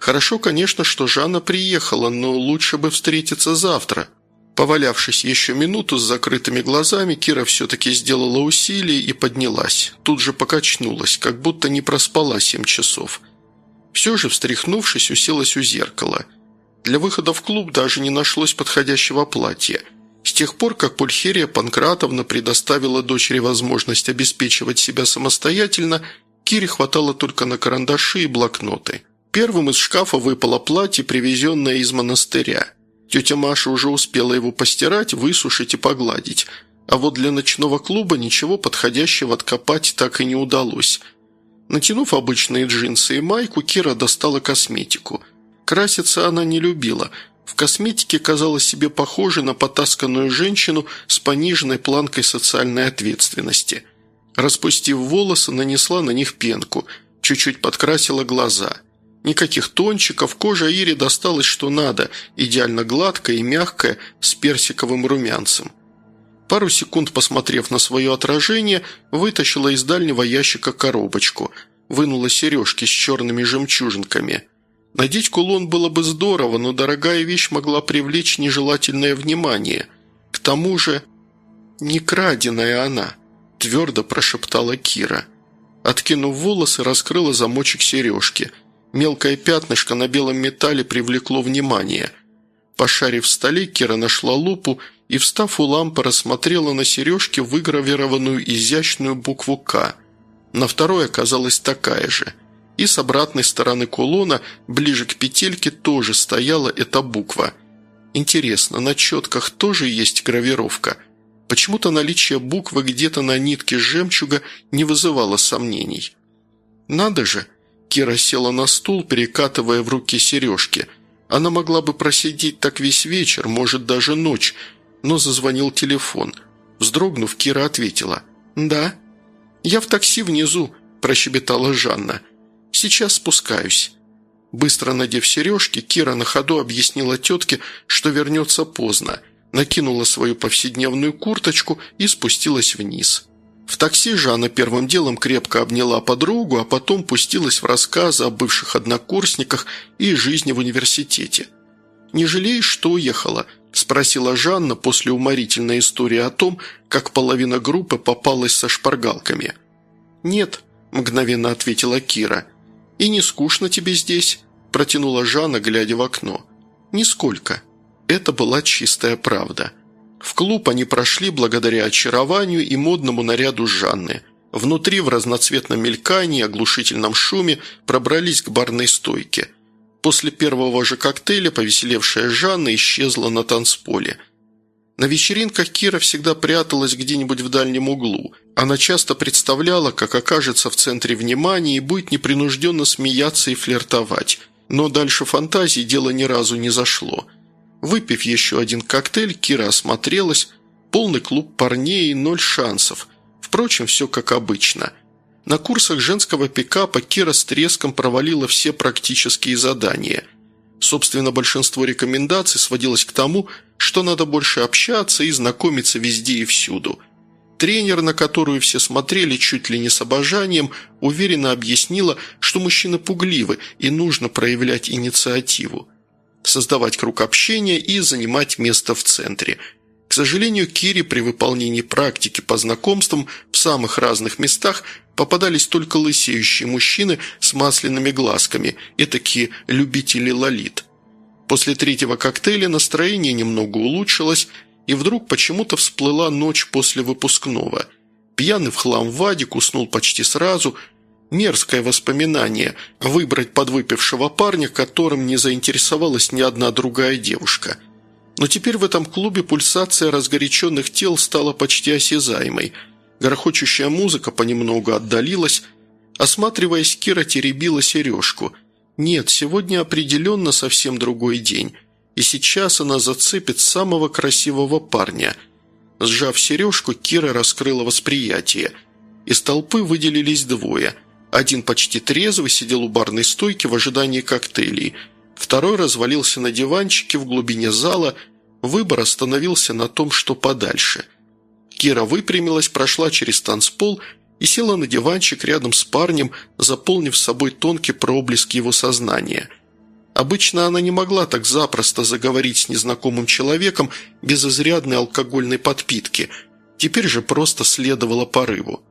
Хорошо, конечно, что Жанна приехала, но лучше бы встретиться завтра. Повалявшись еще минуту с закрытыми глазами, Кира все-таки сделала усилие и поднялась. Тут же покачнулась, как будто не проспала семь часов. Все же, встряхнувшись, уселась у зеркала. Для выхода в клуб даже не нашлось подходящего платья. С тех пор, как Пульхерия Панкратовна предоставила дочери возможность обеспечивать себя самостоятельно, Кире хватало только на карандаши и блокноты. Первым из шкафа выпало платье, привезенное из монастыря. Тетя Маша уже успела его постирать, высушить и погладить. А вот для ночного клуба ничего подходящего откопать так и не удалось – Натянув обычные джинсы и майку, Кира достала косметику. Краситься она не любила. В косметике казалась себе похожей на потасканную женщину с пониженной планкой социальной ответственности. Распустив волосы, нанесла на них пенку, чуть-чуть подкрасила глаза. Никаких тончиков, кожа Ире досталась что надо, идеально гладкая и мягкая, с персиковым румянцем. Пару секунд посмотрев на свое отражение, вытащила из дальнего ящика коробочку, вынула сережки с черными жемчужинками. Надеть кулон было бы здорово, но дорогая вещь могла привлечь нежелательное внимание. К тому же не краденая она, твердо прошептала Кира. Откинув волосы, раскрыла замочек сережки. Мелкое пятнышко на белом металле привлекло внимание. Пошарив в столе, Кира нашла лупу и, встав у лампы, рассмотрела на сережке выгравированную изящную букву «К». На второй оказалась такая же. И с обратной стороны кулона, ближе к петельке, тоже стояла эта буква. Интересно, на четках тоже есть гравировка? Почему-то наличие буквы где-то на нитке жемчуга не вызывало сомнений. «Надо же!» Кира села на стул, перекатывая в руки сережки. Она могла бы просидеть так весь вечер, может, даже ночь, но зазвонил телефон. Вздрогнув, Кира ответила. «Да». «Я в такси внизу», – прощебетала Жанна. «Сейчас спускаюсь». Быстро надев сережки, Кира на ходу объяснила тетке, что вернется поздно, накинула свою повседневную курточку и спустилась вниз. В такси Жанна первым делом крепко обняла подругу, а потом пустилась в рассказы о бывших однокурсниках и жизни в университете. «Не жалеешь, что уехала?» – спросила Жанна после уморительной истории о том, как половина группы попалась со шпаргалками. «Нет», – мгновенно ответила Кира. «И не скучно тебе здесь?» – протянула Жанна, глядя в окно. «Нисколько». Это была чистая правда. В клуб они прошли благодаря очарованию и модному наряду Жанны. Внутри в разноцветном мелькании, оглушительном шуме пробрались к барной стойке – После первого же коктейля повеселевшая Жанна исчезла на танцполе. На вечеринках Кира всегда пряталась где-нибудь в дальнем углу. Она часто представляла, как окажется в центре внимания и будет непринужденно смеяться и флиртовать. Но дальше фантазии дело ни разу не зашло. Выпив еще один коктейль, Кира осмотрелась. Полный клуб парней и ноль шансов. Впрочем, все как обычно – на курсах женского пикапа Кира с треском провалила все практические задания. Собственно, большинство рекомендаций сводилось к тому, что надо больше общаться и знакомиться везде и всюду. Тренер, на которую все смотрели чуть ли не с обожанием, уверенно объяснила, что мужчины пугливы и нужно проявлять инициативу. Создавать круг общения и занимать место в центре – к сожалению, Кире при выполнении практики по знакомствам в самых разных местах попадались только лысеющие мужчины с масляными глазками, и такие любители лолит. После третьего коктейля настроение немного улучшилось, и вдруг почему-то всплыла ночь после выпускного. Пьяный в хлам Вадик уснул почти сразу. Мерзкое воспоминание – выбрать подвыпившего парня, которым не заинтересовалась ни одна другая девушка – Но теперь в этом клубе пульсация разгоряченных тел стала почти осязаемой. Грохочущая музыка понемногу отдалилась. Осматриваясь, Кира теребила сережку. Нет, сегодня определенно совсем другой день. И сейчас она зацепит самого красивого парня. Сжав сережку, Кира раскрыла восприятие. Из толпы выделились двое. Один почти трезвый сидел у барной стойки в ожидании коктейлей – Второй развалился на диванчике в глубине зала, выбор остановился на том, что подальше. Кира выпрямилась, прошла через танцпол и села на диванчик рядом с парнем, заполнив собой тонкий проблеск его сознания. Обычно она не могла так запросто заговорить с незнакомым человеком без изрядной алкогольной подпитки, теперь же просто следовала порыву.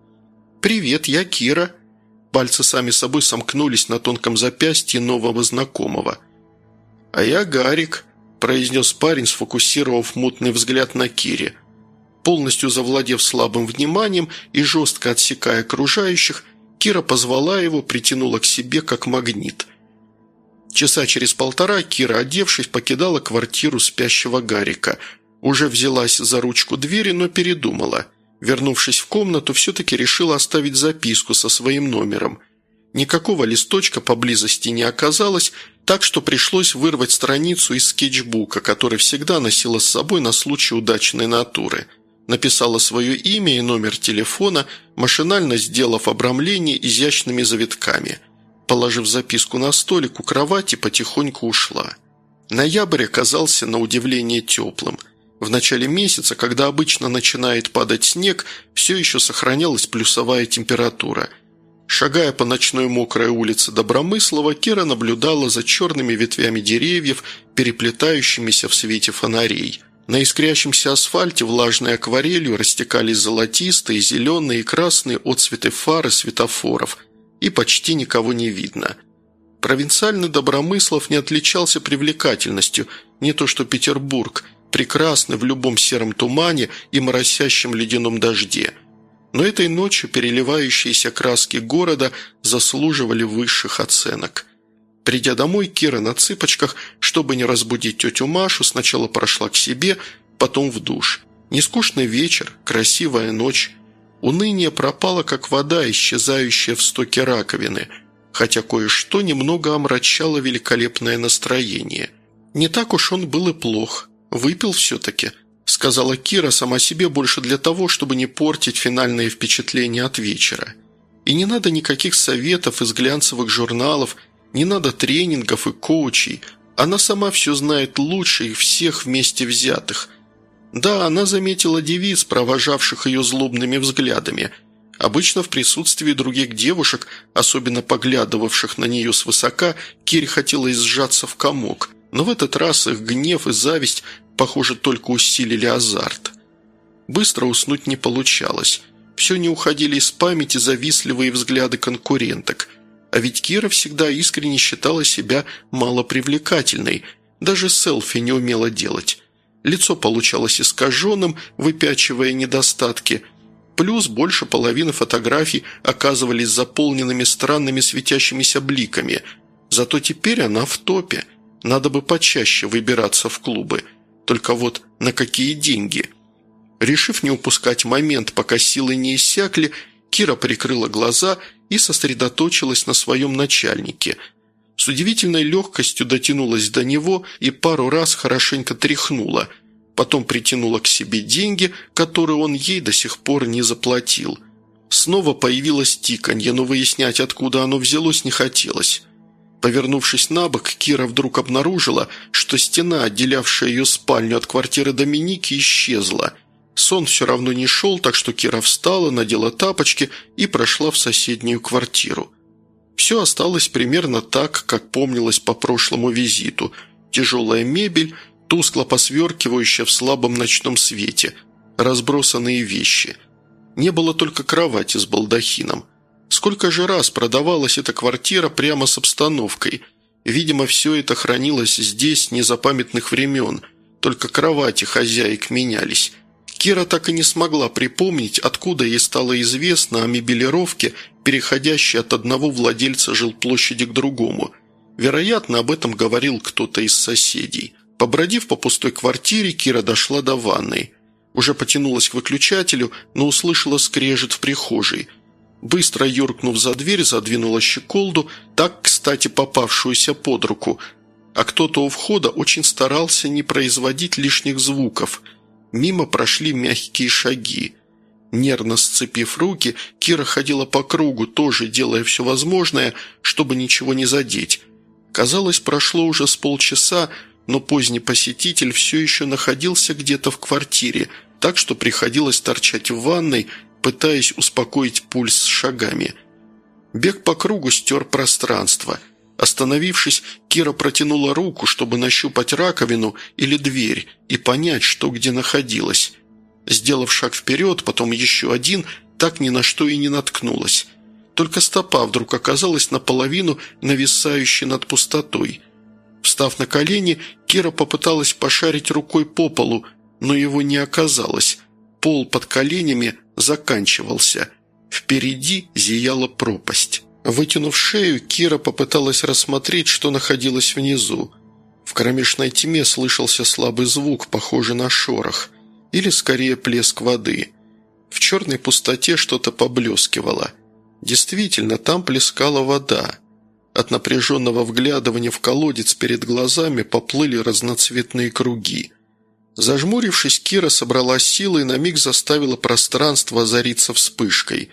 «Привет, я Кира». Пальцы сами собой сомкнулись на тонком запястье нового знакомого – «А я Гарик», – произнес парень, сфокусировав мутный взгляд на Кире. Полностью завладев слабым вниманием и жестко отсекая окружающих, Кира позвала его, притянула к себе как магнит. Часа через полтора Кира, одевшись, покидала квартиру спящего Гарика. Уже взялась за ручку двери, но передумала. Вернувшись в комнату, все-таки решила оставить записку со своим номером. Никакого листочка поблизости не оказалось, так что пришлось вырвать страницу из скетчбука, который всегда носила с собой на случай удачной натуры. Написала свое имя и номер телефона, машинально сделав обрамление изящными завитками. Положив записку на столик у кровати, потихоньку ушла. Ноябрь оказался на удивление теплым. В начале месяца, когда обычно начинает падать снег, все еще сохранялась плюсовая температура – Шагая по ночной мокрой улице Добромыслова, Кира наблюдала за черными ветвями деревьев, переплетающимися в свете фонарей. На искрящемся асфальте влажной акварелью растекались золотистые, зеленые и красные отцветы фары светофоров, и почти никого не видно. Провинциальный Добромыслов не отличался привлекательностью, не то что Петербург, прекрасный в любом сером тумане и моросящем ледяном дожде – но этой ночью переливающиеся краски города заслуживали высших оценок. Придя домой, Кира на цыпочках, чтобы не разбудить тетю Машу, сначала прошла к себе, потом в душ. Нескучный вечер, красивая ночь. Уныние пропало, как вода, исчезающая в стоке раковины, хотя кое-что немного омрачало великолепное настроение. Не так уж он был и плох. Выпил все-таки – сказала Кира сама себе больше для того, чтобы не портить финальные впечатления от вечера. И не надо никаких советов из глянцевых журналов, не надо тренингов и коучей. Она сама все знает лучше их всех вместе взятых. Да, она заметила девиц, провожавших ее злобными взглядами. Обычно в присутствии других девушек, особенно поглядывавших на нее свысока, Кире хотелось сжаться в комок – но в этот раз их гнев и зависть похоже, только усилили азарт. Быстро уснуть не получалось. Все не уходили из памяти завистливые взгляды конкуренток. А ведь Кира всегда искренне считала себя малопривлекательной, даже селфи не умела делать. Лицо получалось искаженным, выпячивая недостатки. Плюс больше половины фотографий оказывались заполненными странными светящимися бликами. Зато теперь она в топе. Надо бы почаще выбираться в клубы – только вот на какие деньги? Решив не упускать момент, пока силы не иссякли, Кира прикрыла глаза и сосредоточилась на своем начальнике. С удивительной легкостью дотянулась до него и пару раз хорошенько тряхнула. Потом притянула к себе деньги, которые он ей до сих пор не заплатил. Снова появилось тиканье, но выяснять, откуда оно взялось, не хотелось. Повернувшись на бок, Кира вдруг обнаружила, что стена, отделявшая ее спальню от квартиры Доминики, исчезла. Сон все равно не шел, так что Кира встала, надела тапочки и прошла в соседнюю квартиру. Все осталось примерно так, как помнилось по прошлому визиту. Тяжелая мебель, тускло посверкивающая в слабом ночном свете, разбросанные вещи. Не было только кровати с балдахином – Сколько же раз продавалась эта квартира прямо с обстановкой? Видимо, все это хранилось здесь незапамятных времен, только кровати хозяек менялись. Кира так и не смогла припомнить, откуда ей стало известно о мебелировке, переходящей от одного владельца жилплощади к другому. Вероятно, об этом говорил кто-то из соседей. Побродив по пустой квартире, Кира дошла до ванной. Уже потянулась к выключателю, но услышала скрежет в прихожей. Быстро юркнув за дверь, задвинула щеколду, так, кстати, попавшуюся под руку. А кто-то у входа очень старался не производить лишних звуков. Мимо прошли мягкие шаги. Нервно сцепив руки, Кира ходила по кругу, тоже делая все возможное, чтобы ничего не задеть. Казалось, прошло уже с полчаса, но поздний посетитель все еще находился где-то в квартире, так что приходилось торчать в ванной, пытаясь успокоить пульс шагами. Бег по кругу стер пространство. Остановившись, Кира протянула руку, чтобы нащупать раковину или дверь и понять, что где находилась. Сделав шаг вперед, потом еще один, так ни на что и не наткнулась. Только стопа вдруг оказалась наполовину нависающей над пустотой. Встав на колени, Кира попыталась пошарить рукой по полу, но его не оказалось. Пол под коленями заканчивался. Впереди зияла пропасть. Вытянув шею, Кира попыталась рассмотреть, что находилось внизу. В кромешной тьме слышался слабый звук, похожий на шорох, или скорее плеск воды. В черной пустоте что-то поблескивало. Действительно, там плескала вода. От напряженного вглядывания в колодец перед глазами поплыли разноцветные круги. Зажмурившись, Кира собрала силы и на миг заставила пространство озариться вспышкой.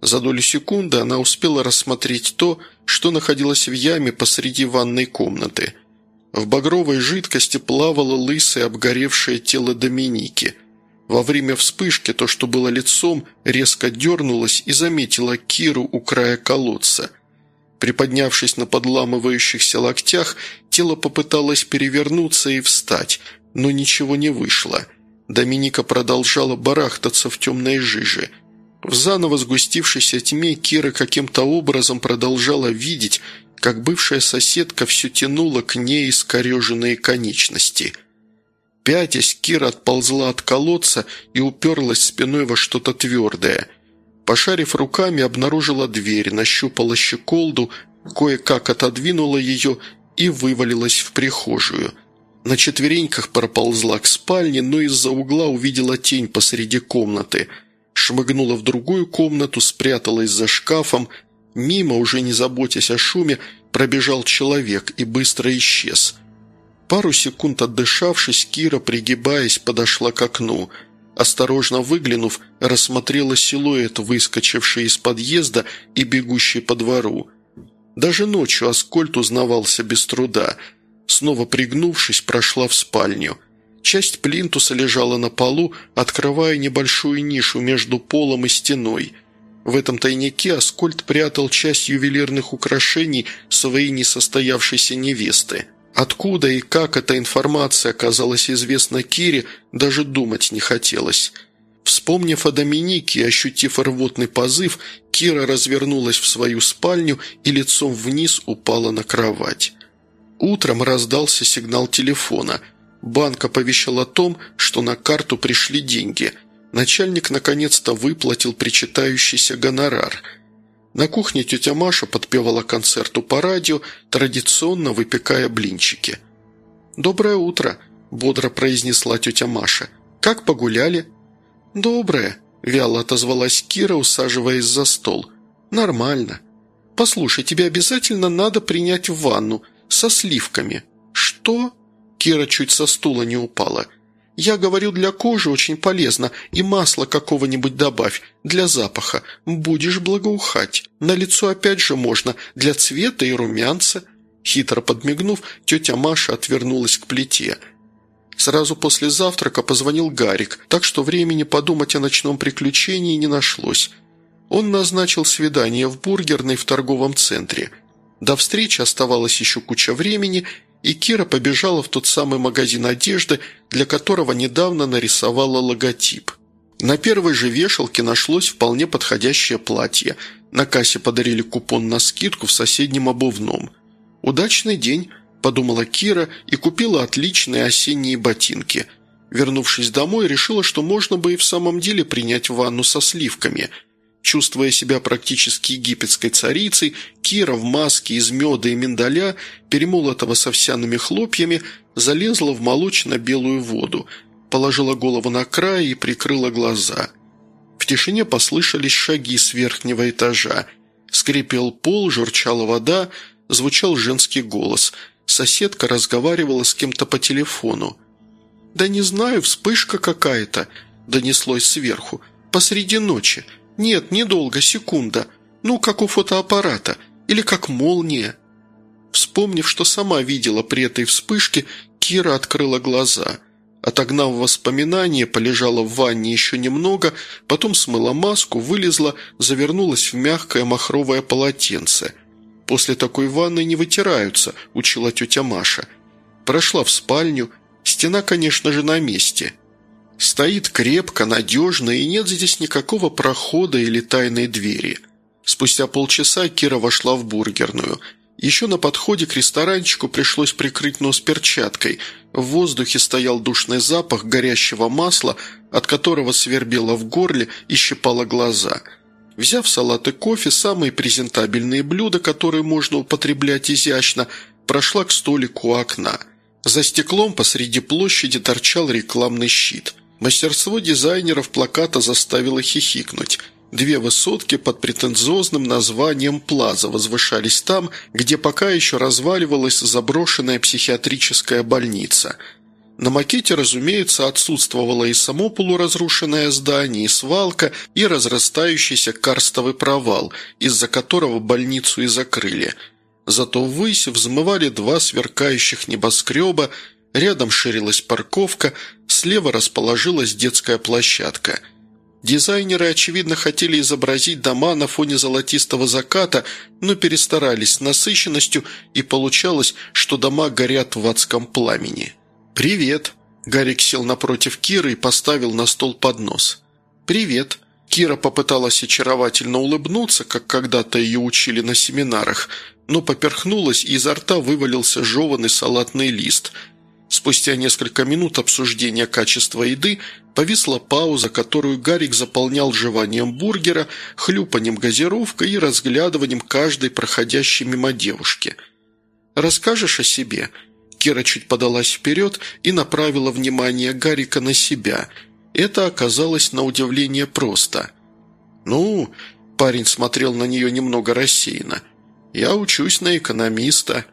За долю секунды она успела рассмотреть то, что находилось в яме посреди ванной комнаты. В багровой жидкости плавало лысое обгоревшее тело Доминики. Во время вспышки то, что было лицом, резко дернулось и заметило Киру у края колодца – Приподнявшись на подламывающихся локтях, тело попыталось перевернуться и встать, но ничего не вышло. Доминика продолжала барахтаться в темной жиже. В заново сгустившейся тьме Кира каким-то образом продолжала видеть, как бывшая соседка все тянула к ней искореженные конечности. Пятясь, Кира отползла от колодца и уперлась спиной во что-то твердое – Пошарив руками, обнаружила дверь, нащупала щеколду, кое-как отодвинула ее и вывалилась в прихожую. На четвереньках проползла к спальне, но из-за угла увидела тень посреди комнаты. Шмыгнула в другую комнату, спряталась за шкафом. Мимо, уже не заботясь о шуме, пробежал человек и быстро исчез. Пару секунд отдышавшись, Кира, пригибаясь, подошла к окну – Осторожно выглянув, рассмотрела силуэт, выскочивший из подъезда и бегущий по двору. Даже ночью Аскольд узнавался без труда. Снова пригнувшись, прошла в спальню. Часть плинтуса лежала на полу, открывая небольшую нишу между полом и стеной. В этом тайнике Аскольд прятал часть ювелирных украшений своей несостоявшейся невесты – Откуда и как эта информация оказалась известна Кире, даже думать не хотелось. Вспомнив о Доминике и ощутив рвотный позыв, Кира развернулась в свою спальню и лицом вниз упала на кровать. Утром раздался сигнал телефона. Банк оповещал о том, что на карту пришли деньги. Начальник наконец-то выплатил причитающийся гонорар – на кухне тетя Маша подпевала концерту по радио, традиционно выпекая блинчики. «Доброе утро», – бодро произнесла тетя Маша. «Как погуляли?» «Доброе», – вяло отозвалась Кира, усаживаясь за стол. «Нормально. Послушай, тебе обязательно надо принять ванну со сливками». «Что?» Кира чуть со стула не упала – я говорю, для кожи очень полезно, и масло какого-нибудь добавь, для запаха. Будешь благоухать. На лицо опять же можно, для цвета и румянца». Хитро подмигнув, тетя Маша отвернулась к плите. Сразу после завтрака позвонил Гарик, так что времени подумать о ночном приключении не нашлось. Он назначил свидание в бургерной в торговом центре. До встречи оставалось еще куча времени, и Кира побежала в тот самый магазин одежды, для которого недавно нарисовала логотип. На первой же вешалке нашлось вполне подходящее платье. На кассе подарили купон на скидку в соседнем обувном. «Удачный день», – подумала Кира и купила отличные осенние ботинки. Вернувшись домой, решила, что можно бы и в самом деле принять ванну со сливками. Чувствуя себя практически египетской царицей, Кира в маске из меда и миндаля, перемолотого с овсяными хлопьями, залезла в молочно-белую воду, положила голову на край и прикрыла глаза. В тишине послышались шаги с верхнего этажа. Скрипел пол, журчала вода, звучал женский голос. Соседка разговаривала с кем-то по телефону. «Да не знаю, вспышка какая-то», – донеслось сверху. «Посреди ночи. Нет, недолго, секунда. Ну, как у фотоаппарата. Или как молния». Вспомнив, что сама видела при этой вспышке, Кира открыла глаза. Отогнав воспоминания, полежала в ванне еще немного, потом смыла маску, вылезла, завернулась в мягкое махровое полотенце. «После такой ванны не вытираются», – учила тетя Маша. Прошла в спальню. Стена, конечно же, на месте. Стоит крепко, надежно, и нет здесь никакого прохода или тайной двери. Спустя полчаса Кира вошла в бургерную. Еще на подходе к ресторанчику пришлось прикрыть нос перчаткой. В воздухе стоял душный запах горящего масла, от которого свербело в горле и щипало глаза. Взяв салат и кофе, самые презентабельные блюда, которые можно употреблять изящно, прошла к столику у окна. За стеклом посреди площади торчал рекламный щит – Мастерство дизайнеров плаката заставило хихикнуть. Две высотки под претенциозным названием «Плаза» возвышались там, где пока еще разваливалась заброшенная психиатрическая больница. На макете, разумеется, отсутствовало и само полуразрушенное здание, и свалка, и разрастающийся карстовый провал, из-за которого больницу и закрыли. Зато ввысь взмывали два сверкающих небоскреба, Рядом ширилась парковка, слева расположилась детская площадка. Дизайнеры, очевидно, хотели изобразить дома на фоне золотистого заката, но перестарались с насыщенностью, и получалось, что дома горят в адском пламени. «Привет!» Гарик сел напротив Киры и поставил на стол поднос. «Привет!» Кира попыталась очаровательно улыбнуться, как когда-то ее учили на семинарах, но поперхнулась, и изо рта вывалился жеванный салатный лист – Спустя несколько минут обсуждения качества еды повисла пауза, которую Гарик заполнял жеванием бургера, хлюпанием газировкой и разглядыванием каждой проходящей мимо девушки. «Расскажешь о себе?» Кира чуть подалась вперед и направила внимание Гарика на себя. Это оказалось на удивление просто. «Ну...» – парень смотрел на нее немного рассеянно. «Я учусь на экономиста».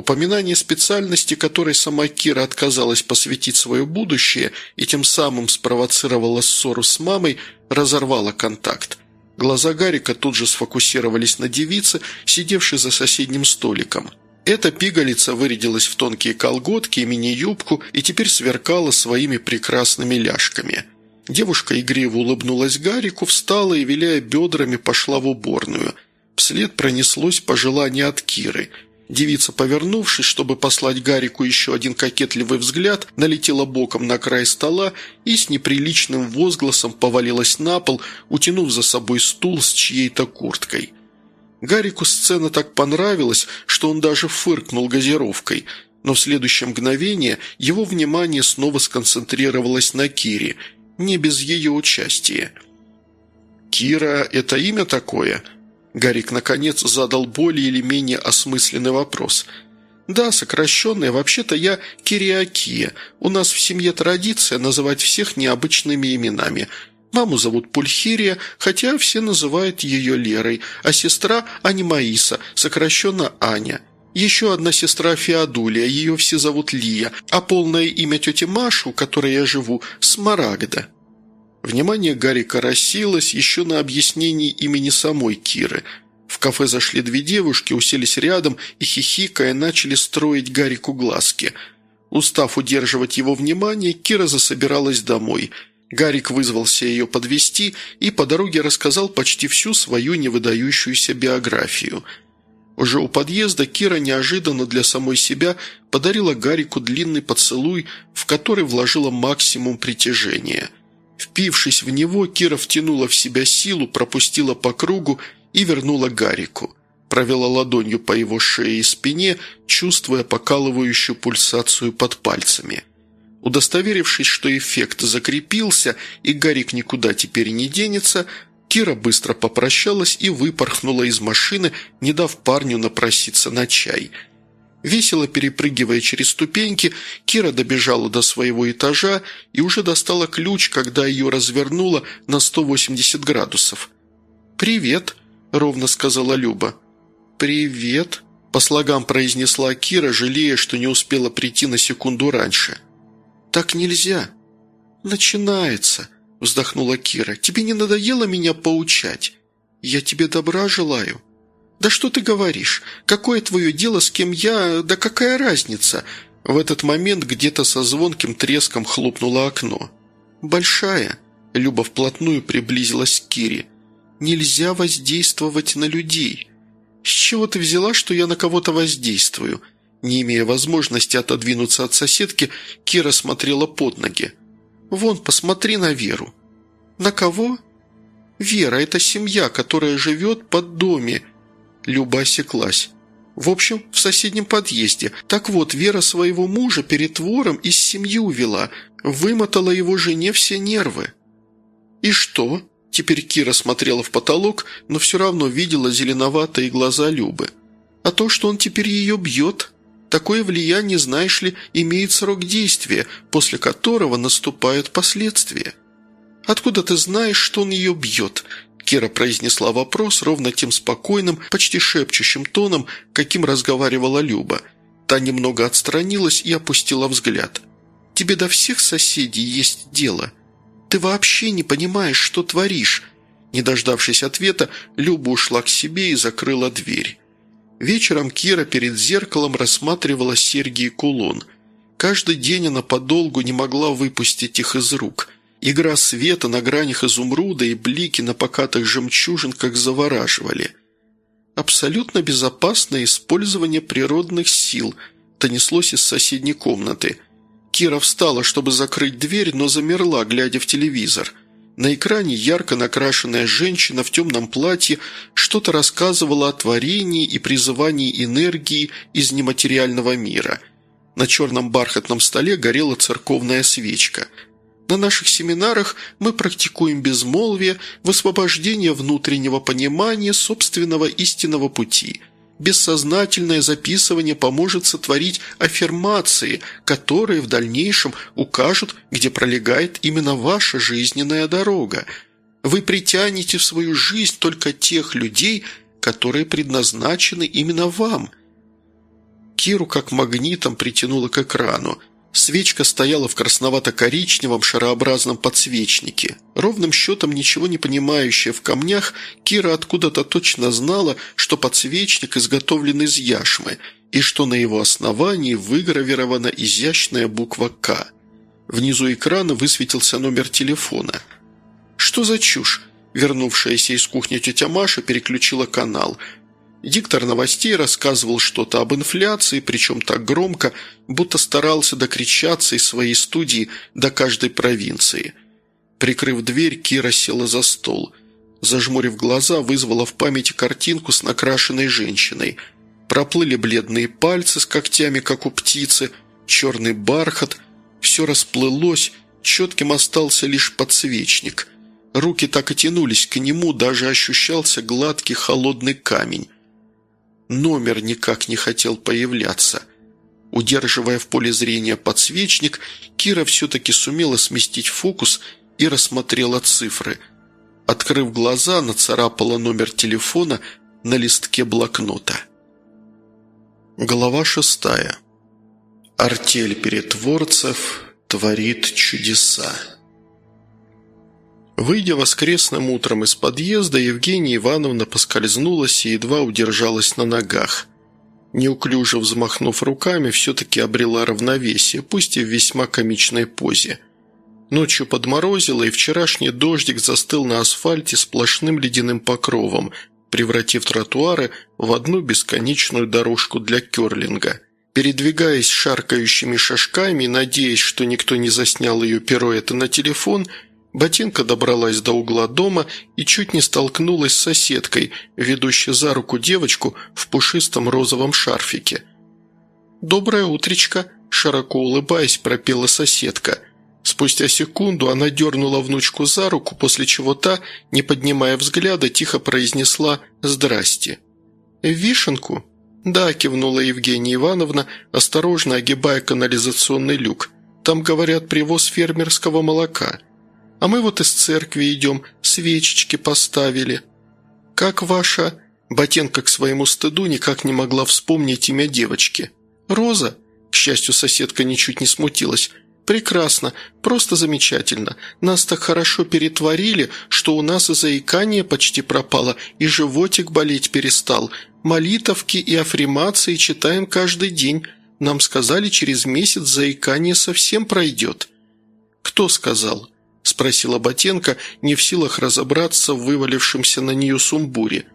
Упоминание специальности, которой сама Кира отказалась посвятить свое будущее и тем самым спровоцировала ссору с мамой, разорвало контакт. Глаза Гарика тут же сфокусировались на девице, сидевшей за соседним столиком. Эта пигалица вырядилась в тонкие колготки и мини-юбку и теперь сверкала своими прекрасными ляжками. Девушка игриво улыбнулась Гарику, встала и, виляя бедрами, пошла в уборную. Вслед пронеслось пожелание от Киры – Девица, повернувшись, чтобы послать Гарику еще один кокетливый взгляд, налетела боком на край стола и с неприличным возгласом повалилась на пол, утянув за собой стул с чьей-то курткой. Гарику сцена так понравилась, что он даже фыркнул газировкой, но в следующее мгновение его внимание снова сконцентрировалось на Кире, не без ее участия. «Кира – это имя такое?» Гарик, наконец, задал более или менее осмысленный вопрос. «Да, сокращенная. Вообще-то я Кириакия. У нас в семье традиция называть всех необычными именами. Маму зовут Пульхирия, хотя все называют ее Лерой, а сестра Анимаиса, сокращенно Аня». Еще одна сестра Феодулия, ее все зовут Лия, а полное имя тети Маши, у которой я живу, Смарагда. Внимание Гарика рассеялось еще на объяснении имени самой Киры. В кафе зашли две девушки, уселись рядом и, хихикая, начали строить Гарику глазки. Устав удерживать его внимание, Кира засобиралась домой. Гарик вызвался ее подвести и по дороге рассказал почти всю свою невыдающуюся биографию. Уже у подъезда Кира неожиданно для самой себя подарила Гарику длинный поцелуй, в который вложила максимум притяжения – Впившись в него, Кира втянула в себя силу, пропустила по кругу и вернула Гарику. Провела ладонью по его шее и спине, чувствуя покалывающую пульсацию под пальцами. Удостоверившись, что эффект закрепился и Гарик никуда теперь не денется, Кира быстро попрощалась и выпорхнула из машины, не дав парню напроситься на чай. Весело перепрыгивая через ступеньки, Кира добежала до своего этажа и уже достала ключ, когда ее развернуло на 180 градусов. «Привет», — ровно сказала Люба. «Привет», — по слогам произнесла Кира, жалея, что не успела прийти на секунду раньше. «Так нельзя». «Начинается», – вздохнула Кира. «Тебе не надоело меня поучать? Я тебе добра желаю». «Да что ты говоришь? Какое твое дело, с кем я? Да какая разница?» В этот момент где-то со звонким треском хлопнуло окно. «Большая», – Люба вплотную приблизилась к Кире. «Нельзя воздействовать на людей». «С чего ты взяла, что я на кого-то воздействую?» Не имея возможности отодвинуться от соседки, Кира смотрела под ноги. Вон, посмотри на Веру». «На кого?» «Вера – это семья, которая живет под доме». Люба осеклась. «В общем, в соседнем подъезде. Так вот, Вера своего мужа перед вором из семьи увела, вымотала его жене все нервы». «И что?» Теперь Кира смотрела в потолок, но все равно видела зеленоватые глаза Любы. «А то, что он теперь ее бьет?» Такое влияние, знаешь ли, имеет срок действия, после которого наступают последствия. Откуда ты знаешь, что он ее бьет?» Кира произнесла вопрос ровно тем спокойным, почти шепчущим тоном, каким разговаривала Люба. Та немного отстранилась и опустила взгляд. «Тебе до всех соседей есть дело. Ты вообще не понимаешь, что творишь». Не дождавшись ответа, Люба ушла к себе и закрыла дверь. Вечером Кира перед зеркалом рассматривала серьги и кулон. Каждый день она подолгу не могла выпустить их из рук. Игра света на гранях изумруда и блики на покатых жемчужинках завораживали. «Абсолютно безопасное использование природных сил», донеслось из соседней комнаты. Кира встала, чтобы закрыть дверь, но замерла, глядя в телевизор – на экране ярко накрашенная женщина в темном платье что-то рассказывала о творении и призывании энергии из нематериального мира. На черном бархатном столе горела церковная свечка. На наших семинарах мы практикуем безмолвие, высвобождение внутреннего понимания собственного истинного пути – бессознательное записывание поможет сотворить аффирмации, которые в дальнейшем укажут, где пролегает именно ваша жизненная дорога. Вы притянете в свою жизнь только тех людей, которые предназначены именно вам. Киру как магнитом притянуло к экрану – Свечка стояла в красновато-коричневом шарообразном подсвечнике. Ровным счетом ничего не понимающая в камнях, Кира откуда-то точно знала, что подсвечник изготовлен из яшмы и что на его основании выгравирована изящная буква «К». Внизу экрана высветился номер телефона. «Что за чушь?» Вернувшаяся из кухни тетя Маша переключила канал – Диктор новостей рассказывал что-то об инфляции, причем так громко, будто старался докричаться из своей студии до каждой провинции. Прикрыв дверь, Кира села за стол. Зажмурив глаза, вызвала в памяти картинку с накрашенной женщиной. Проплыли бледные пальцы с когтями, как у птицы, черный бархат. Все расплылось, четким остался лишь подсвечник. Руки так и тянулись к нему, даже ощущался гладкий холодный камень. Номер никак не хотел появляться. Удерживая в поле зрения подсвечник, Кира все-таки сумела сместить фокус и рассмотрела цифры. Открыв глаза, нацарапала номер телефона на листке блокнота. Глава шестая. Артель перетворцев творит чудеса. Выйдя воскресным утром из подъезда, Евгения Ивановна поскользнулась и едва удержалась на ногах. Неуклюже взмахнув руками, все-таки обрела равновесие, пусть и в весьма комичной позе. Ночью подморозило, и вчерашний дождик застыл на асфальте сплошным ледяным покровом, превратив тротуары в одну бесконечную дорожку для керлинга. Передвигаясь шаркающими шажками, надеясь, что никто не заснял ее пируэты на телефон – Ботинка добралась до угла дома и чуть не столкнулась с соседкой, ведущей за руку девочку в пушистом розовом шарфике. «Доброе утречко!» – широко улыбаясь, пропела соседка. Спустя секунду она дернула внучку за руку, после чего та, не поднимая взгляда, тихо произнесла «Здрасте». «Вишенку?» «Да», – кивнула Евгения Ивановна, осторожно огибая канализационный люк. «Там, говорят, привоз фермерского молока. А мы вот из церкви идем, свечечки поставили». «Как ваша...» Ботенко к своему стыду никак не могла вспомнить имя девочки. «Роза?» К счастью, соседка ничуть не смутилась. «Прекрасно, просто замечательно. Нас так хорошо перетворили, что у нас и заикание почти пропало, и животик болеть перестал. Молитовки и аффирмации читаем каждый день. Нам сказали, через месяц заикание совсем пройдет». «Кто сказал?» – спросила Ботенко, не в силах разобраться в вывалившемся на нее сумбуре.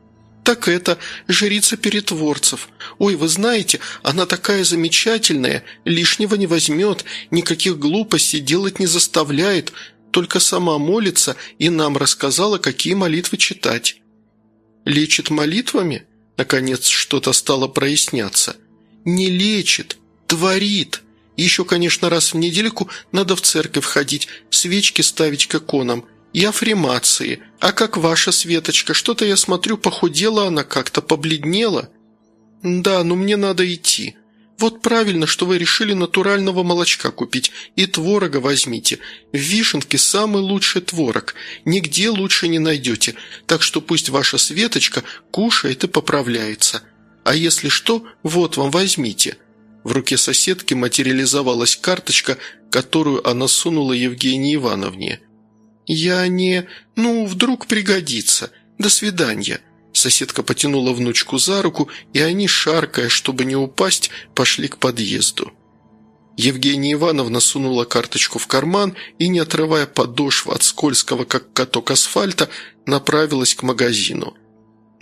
«Так это, жрица перетворцев. Ой, вы знаете, она такая замечательная, лишнего не возьмет, никаких глупостей делать не заставляет, только сама молится и нам рассказала, какие молитвы читать». «Лечит молитвами?» Наконец что-то стало проясняться. «Не лечит, творит. Еще, конечно, раз в недельку надо в церковь ходить, свечки ставить к иконам и аффирмации. А как ваша Светочка, что-то я смотрю, похудела она как-то, побледнела». «Да, но мне надо идти. Вот правильно, что вы решили натурального молочка купить, и творога возьмите. В Вишенке самый лучший творог, нигде лучше не найдете, так что пусть ваша Светочка кушает и поправляется. А если что, вот вам возьмите». В руке соседки материализовалась карточка, которую она сунула Евгении Ивановне. «Я не... Ну, вдруг пригодится. До свидания». Соседка потянула внучку за руку, и они, шаркая, чтобы не упасть, пошли к подъезду. Евгения Ивановна сунула карточку в карман и, не отрывая подошв от скользкого, как каток асфальта, направилась к магазину.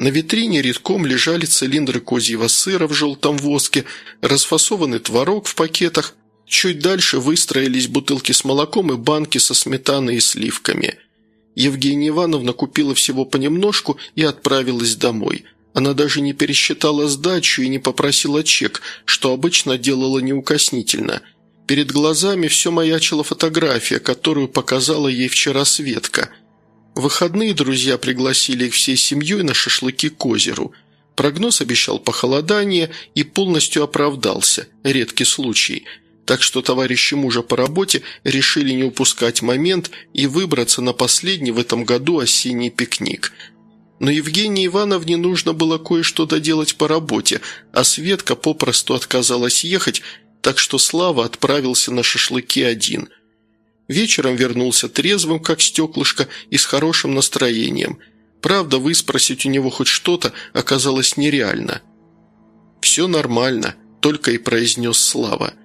На витрине редком лежали цилиндры козьего сыра в желтом воске, расфасованный творог в пакетах, Чуть дальше выстроились бутылки с молоком и банки со сметаной и сливками. Евгения Ивановна купила всего понемножку и отправилась домой. Она даже не пересчитала сдачу и не попросила чек, что обычно делала неукоснительно. Перед глазами все маячила фотография, которую показала ей вчера Светка. В выходные друзья пригласили их всей семьей на шашлыки к озеру. Прогноз обещал похолодание и полностью оправдался. Редкий случай – так что товарищи мужа по работе решили не упускать момент и выбраться на последний в этом году осенний пикник. Но Евгении Ивановне нужно было кое-что доделать по работе, а Светка попросту отказалась ехать, так что Слава отправился на шашлыки один. Вечером вернулся трезвым, как стеклышко, и с хорошим настроением. Правда, выспросить у него хоть что-то оказалось нереально. «Все нормально», – только и произнес Слава –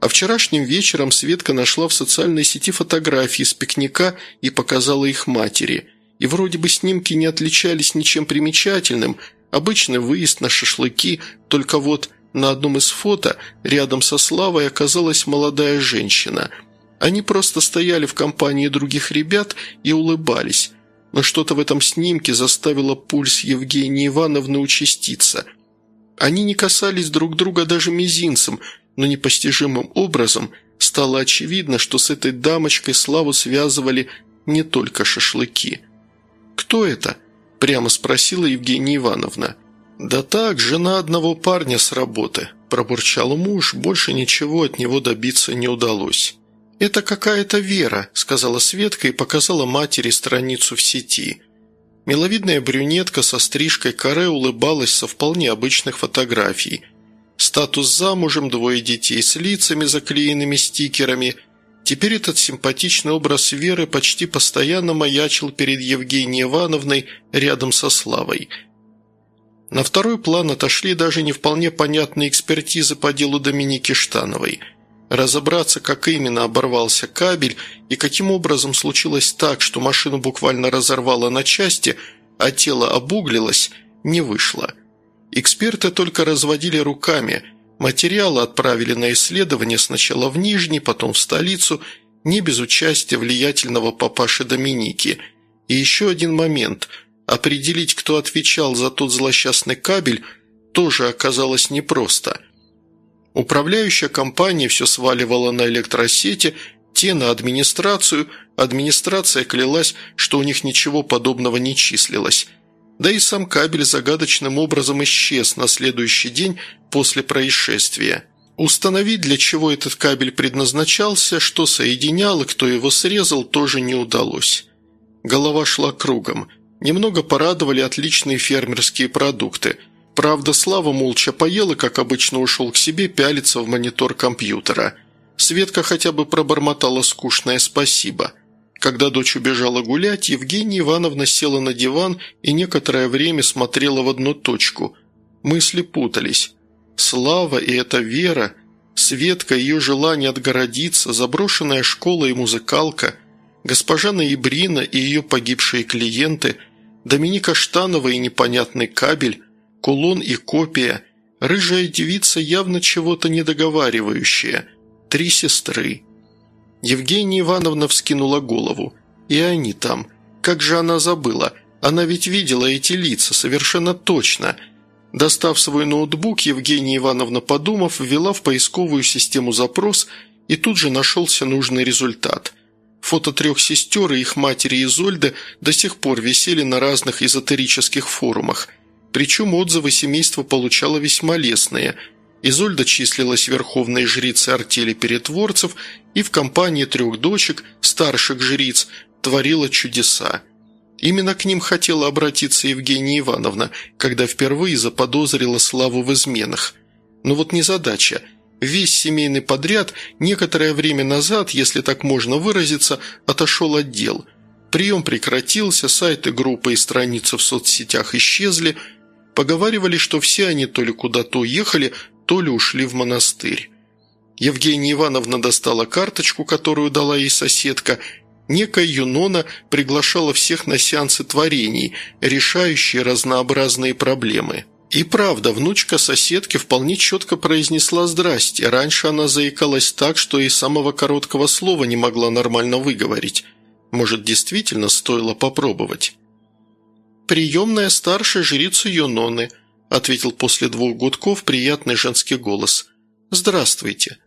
а вчерашним вечером Светка нашла в социальной сети фотографии с пикника и показала их матери. И вроде бы снимки не отличались ничем примечательным, обычный выезд на шашлыки, только вот на одном из фото рядом со Славой оказалась молодая женщина. Они просто стояли в компании других ребят и улыбались. Но что-то в этом снимке заставило пульс Евгении Ивановны участиться. Они не касались друг друга даже мизинцем – но непостижимым образом стало очевидно, что с этой дамочкой Славу связывали не только шашлыки. «Кто это?» – прямо спросила Евгения Ивановна. «Да так, жена одного парня с работы», – пробурчал муж, больше ничего от него добиться не удалось. «Это какая-то Вера», – сказала Светка и показала матери страницу в сети. Миловидная брюнетка со стрижкой каре улыбалась со вполне обычных фотографий – Статус замужем, двое детей с лицами, заклеенными стикерами. Теперь этот симпатичный образ Веры почти постоянно маячил перед Евгенией Ивановной рядом со Славой. На второй план отошли даже не вполне понятные экспертизы по делу Доминики Штановой. Разобраться, как именно оборвался кабель и каким образом случилось так, что машину буквально разорвало на части, а тело обуглилось, не вышло – Эксперты только разводили руками. Материалы отправили на исследование сначала в Нижний, потом в столицу, не без участия влиятельного папаши Доминики. И еще один момент. Определить, кто отвечал за тот злосчастный кабель, тоже оказалось непросто. Управляющая компания все сваливала на электросети, те на администрацию, администрация клялась, что у них ничего подобного не числилось. Да и сам кабель загадочным образом исчез на следующий день после происшествия. Установить, для чего этот кабель предназначался, что соединял и кто его срезал, тоже не удалось. Голова шла кругом. Немного порадовали отличные фермерские продукты. Правда, Слава молча поел и, как обычно, ушел к себе пялиться в монитор компьютера. Светка хотя бы пробормотала скучное «спасибо». Когда дочь убежала гулять, Евгения Ивановна села на диван и некоторое время смотрела в одну точку. Мысли путались. Слава и эта Вера, Светка ее желание отгородиться, заброшенная школа и музыкалка, госпожа Ноябрина и ее погибшие клиенты, Доминика Штанова и непонятный кабель, кулон и копия, рыжая девица явно чего-то недоговаривающая, три сестры. Евгения Ивановна вскинула голову. И они там. Как же она забыла? Она ведь видела эти лица, совершенно точно – Достав свой ноутбук, Евгения Ивановна, подумав, ввела в поисковую систему запрос и тут же нашелся нужный результат. Фото трех сестер и их матери Изольды до сих пор висели на разных эзотерических форумах. Причем отзывы семейства получало весьма лестные. Изольда числилась верховной жрицей артели перетворцев и в компании трех дочек, старших жриц, творила чудеса. Именно к ним хотела обратиться Евгения Ивановна, когда впервые заподозрила Славу в изменах. Но вот незадача. Весь семейный подряд некоторое время назад, если так можно выразиться, отошел от дел. Прием прекратился, сайты, группы и страницы в соцсетях исчезли. Поговаривали, что все они то ли куда-то уехали, то ли ушли в монастырь. Евгения Ивановна достала карточку, которую дала ей соседка, Некая Юнона приглашала всех на сеансы творений, решающие разнообразные проблемы. И правда, внучка соседки вполне четко произнесла «здрасте». Раньше она заикалась так, что и самого короткого слова не могла нормально выговорить. Может, действительно стоило попробовать? «Приемная старшая жрица Юноны», – ответил после двух гудков приятный женский голос. «Здравствуйте».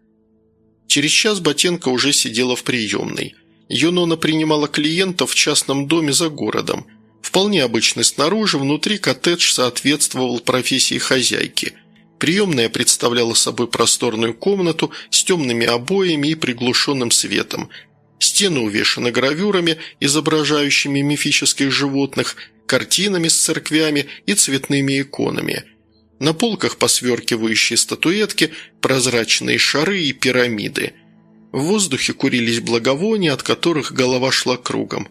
Через час Ботенко уже сидела в приемной – Юнона принимала клиентов в частном доме за городом. Вполне обычный снаружи, внутри коттедж соответствовал профессии хозяйки. Приемная представляла собой просторную комнату с темными обоями и приглушенным светом. Стены увешаны гравюрами, изображающими мифических животных, картинами с церквями и цветными иконами. На полках посверкивающие статуэтки, прозрачные шары и пирамиды – в воздухе курились благовония, от которых голова шла кругом.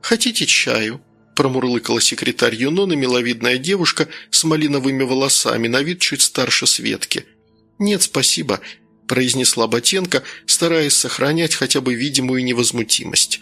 «Хотите чаю?» – промурлыкала секретарь Юнона, миловидная девушка с малиновыми волосами, на вид чуть старше Светки. «Нет, спасибо», – произнесла Ботенко, стараясь сохранять хотя бы видимую невозмутимость.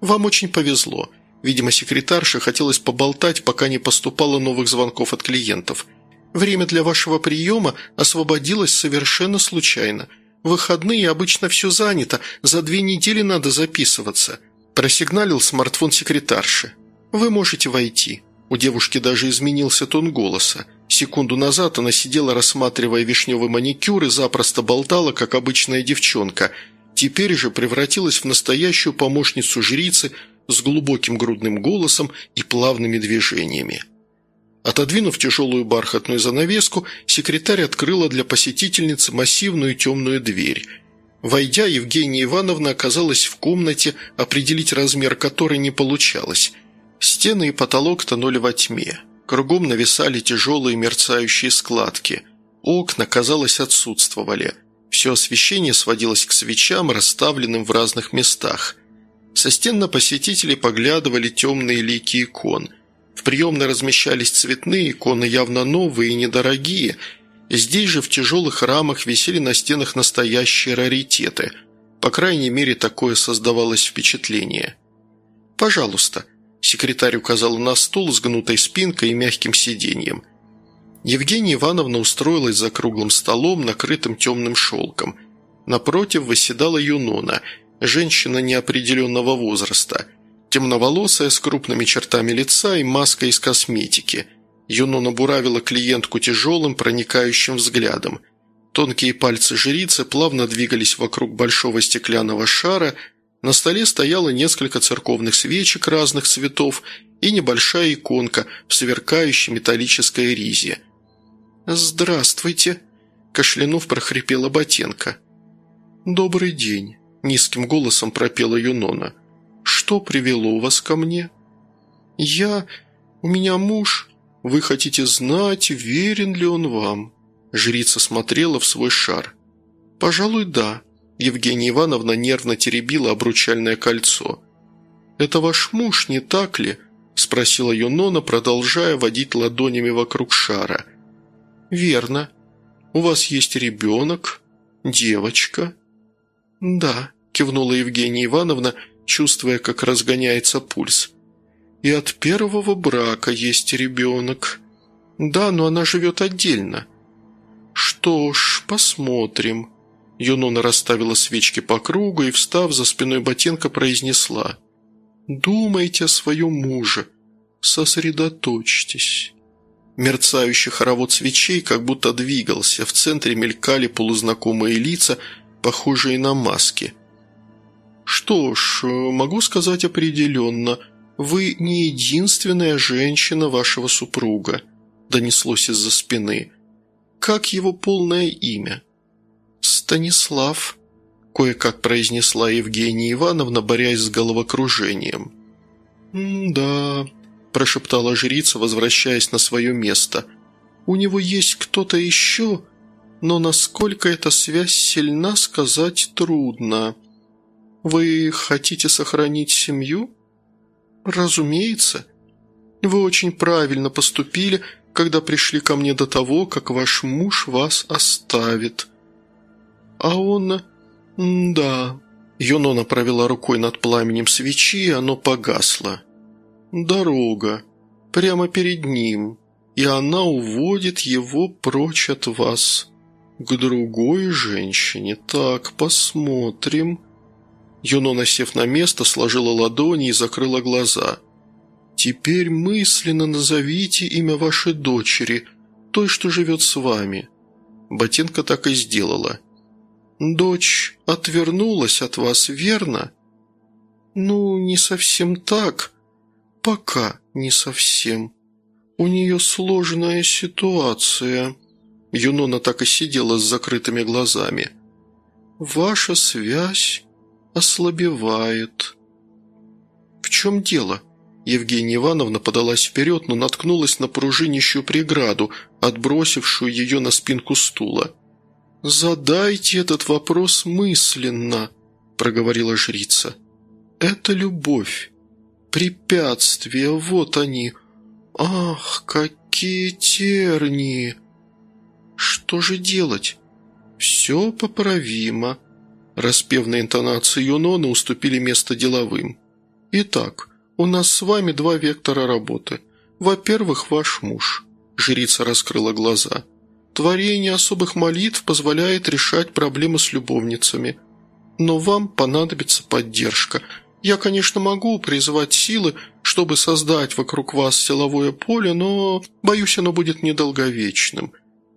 «Вам очень повезло. Видимо, секретарше хотелось поболтать, пока не поступало новых звонков от клиентов. Время для вашего приема освободилось совершенно случайно – выходные обычно все занято, за две недели надо записываться», – просигналил смартфон секретарши. «Вы можете войти». У девушки даже изменился тон голоса. Секунду назад она сидела, рассматривая вишневый маникюр и запросто болтала, как обычная девчонка. Теперь же превратилась в настоящую помощницу жрицы с глубоким грудным голосом и плавными движениями. Отодвинув тяжелую бархатную занавеску, секретарь открыла для посетительницы массивную темную дверь. Войдя, Евгения Ивановна оказалась в комнате, определить размер которой не получалось. Стены и потолок тонули во тьме. Кругом нависали тяжелые мерцающие складки. Окна, казалось, отсутствовали. Все освещение сводилось к свечам, расставленным в разных местах. Со стен на посетителей поглядывали темные лики икон – в приемной размещались цветные иконы, явно новые и недорогие. Здесь же в тяжелых рамах висели на стенах настоящие раритеты. По крайней мере, такое создавалось впечатление. «Пожалуйста», – секретарь указала на стул с гнутой спинкой и мягким сиденьем. Евгения Ивановна устроилась за круглым столом, накрытым темным шелком. Напротив восседала Юнона, женщина неопределенного возраста – темноволосая, с крупными чертами лица и маской из косметики. Юнона буравила клиентку тяжелым, проникающим взглядом. Тонкие пальцы жрицы плавно двигались вокруг большого стеклянного шара, на столе стояло несколько церковных свечек разных цветов и небольшая иконка в сверкающей металлической ризе. «Здравствуйте!» – кашлянув прохрипела Ботенко. «Добрый день!» – низким голосом пропела Юнона. «Что привело вас ко мне?» «Я... У меня муж. Вы хотите знать, верен ли он вам?» Жрица смотрела в свой шар. «Пожалуй, да». Евгения Ивановна нервно теребила обручальное кольцо. «Это ваш муж, не так ли?» – спросила Юнона, продолжая водить ладонями вокруг шара. «Верно. У вас есть ребенок? Девочка?» «Да», – кивнула Евгения Ивановна, чувствуя, как разгоняется пульс. «И от первого брака есть ребенок. Да, но она живет отдельно. «Что ж, посмотрим». Юнона расставила свечки по кругу и, встав за спиной Ботенко, произнесла. «Думайте о своем муже. Сосредоточьтесь». Мерцающий хоровод свечей как будто двигался, в центре мелькали полузнакомые лица, похожие на маски. «Что ж, могу сказать определенно, вы не единственная женщина вашего супруга», донеслось из-за спины. Как его полное имя?» «Станислав», – кое-как произнесла Евгения Ивановна, борясь с головокружением. «Да», – прошептала жрица, возвращаясь на свое место. «У него есть кто-то еще, но насколько эта связь сильна, сказать трудно. Вы хотите сохранить семью?» «Разумеется. Вы очень правильно поступили, когда пришли ко мне до того, как ваш муж вас оставит. А он... да...» Юнона провела рукой над пламенем свечи, и оно погасло. «Дорога. Прямо перед ним. И она уводит его прочь от вас. К другой женщине. Так, посмотрим». Юнона, сев на место, сложила ладони и закрыла глаза – «Теперь мысленно назовите имя вашей дочери, той, что живет с вами». Ботинка так и сделала. «Дочь отвернулась от вас, верно?» «Ну, не совсем так. Пока не совсем. У нее сложная ситуация». Юнона так и сидела с закрытыми глазами. «Ваша связь ослабевает». «В чем дело?» Евгения Ивановна подалась вперед, но наткнулась на пружинищую преграду, отбросившую ее на спинку стула. «Задайте этот вопрос мысленно», – проговорила жрица. «Это любовь. Препятствия, вот они. Ах, какие тернии! Что же делать? Все поправимо». Распевные интонации Юнона уступили место деловым. «Итак, «У нас с вами два вектора работы. Во-первых, ваш муж». Жрица раскрыла глаза. «Творение особых молитв позволяет решать проблемы с любовницами. Но вам понадобится поддержка. Я, конечно, могу призывать силы, чтобы создать вокруг вас силовое поле, но, боюсь, оно будет недолговечным.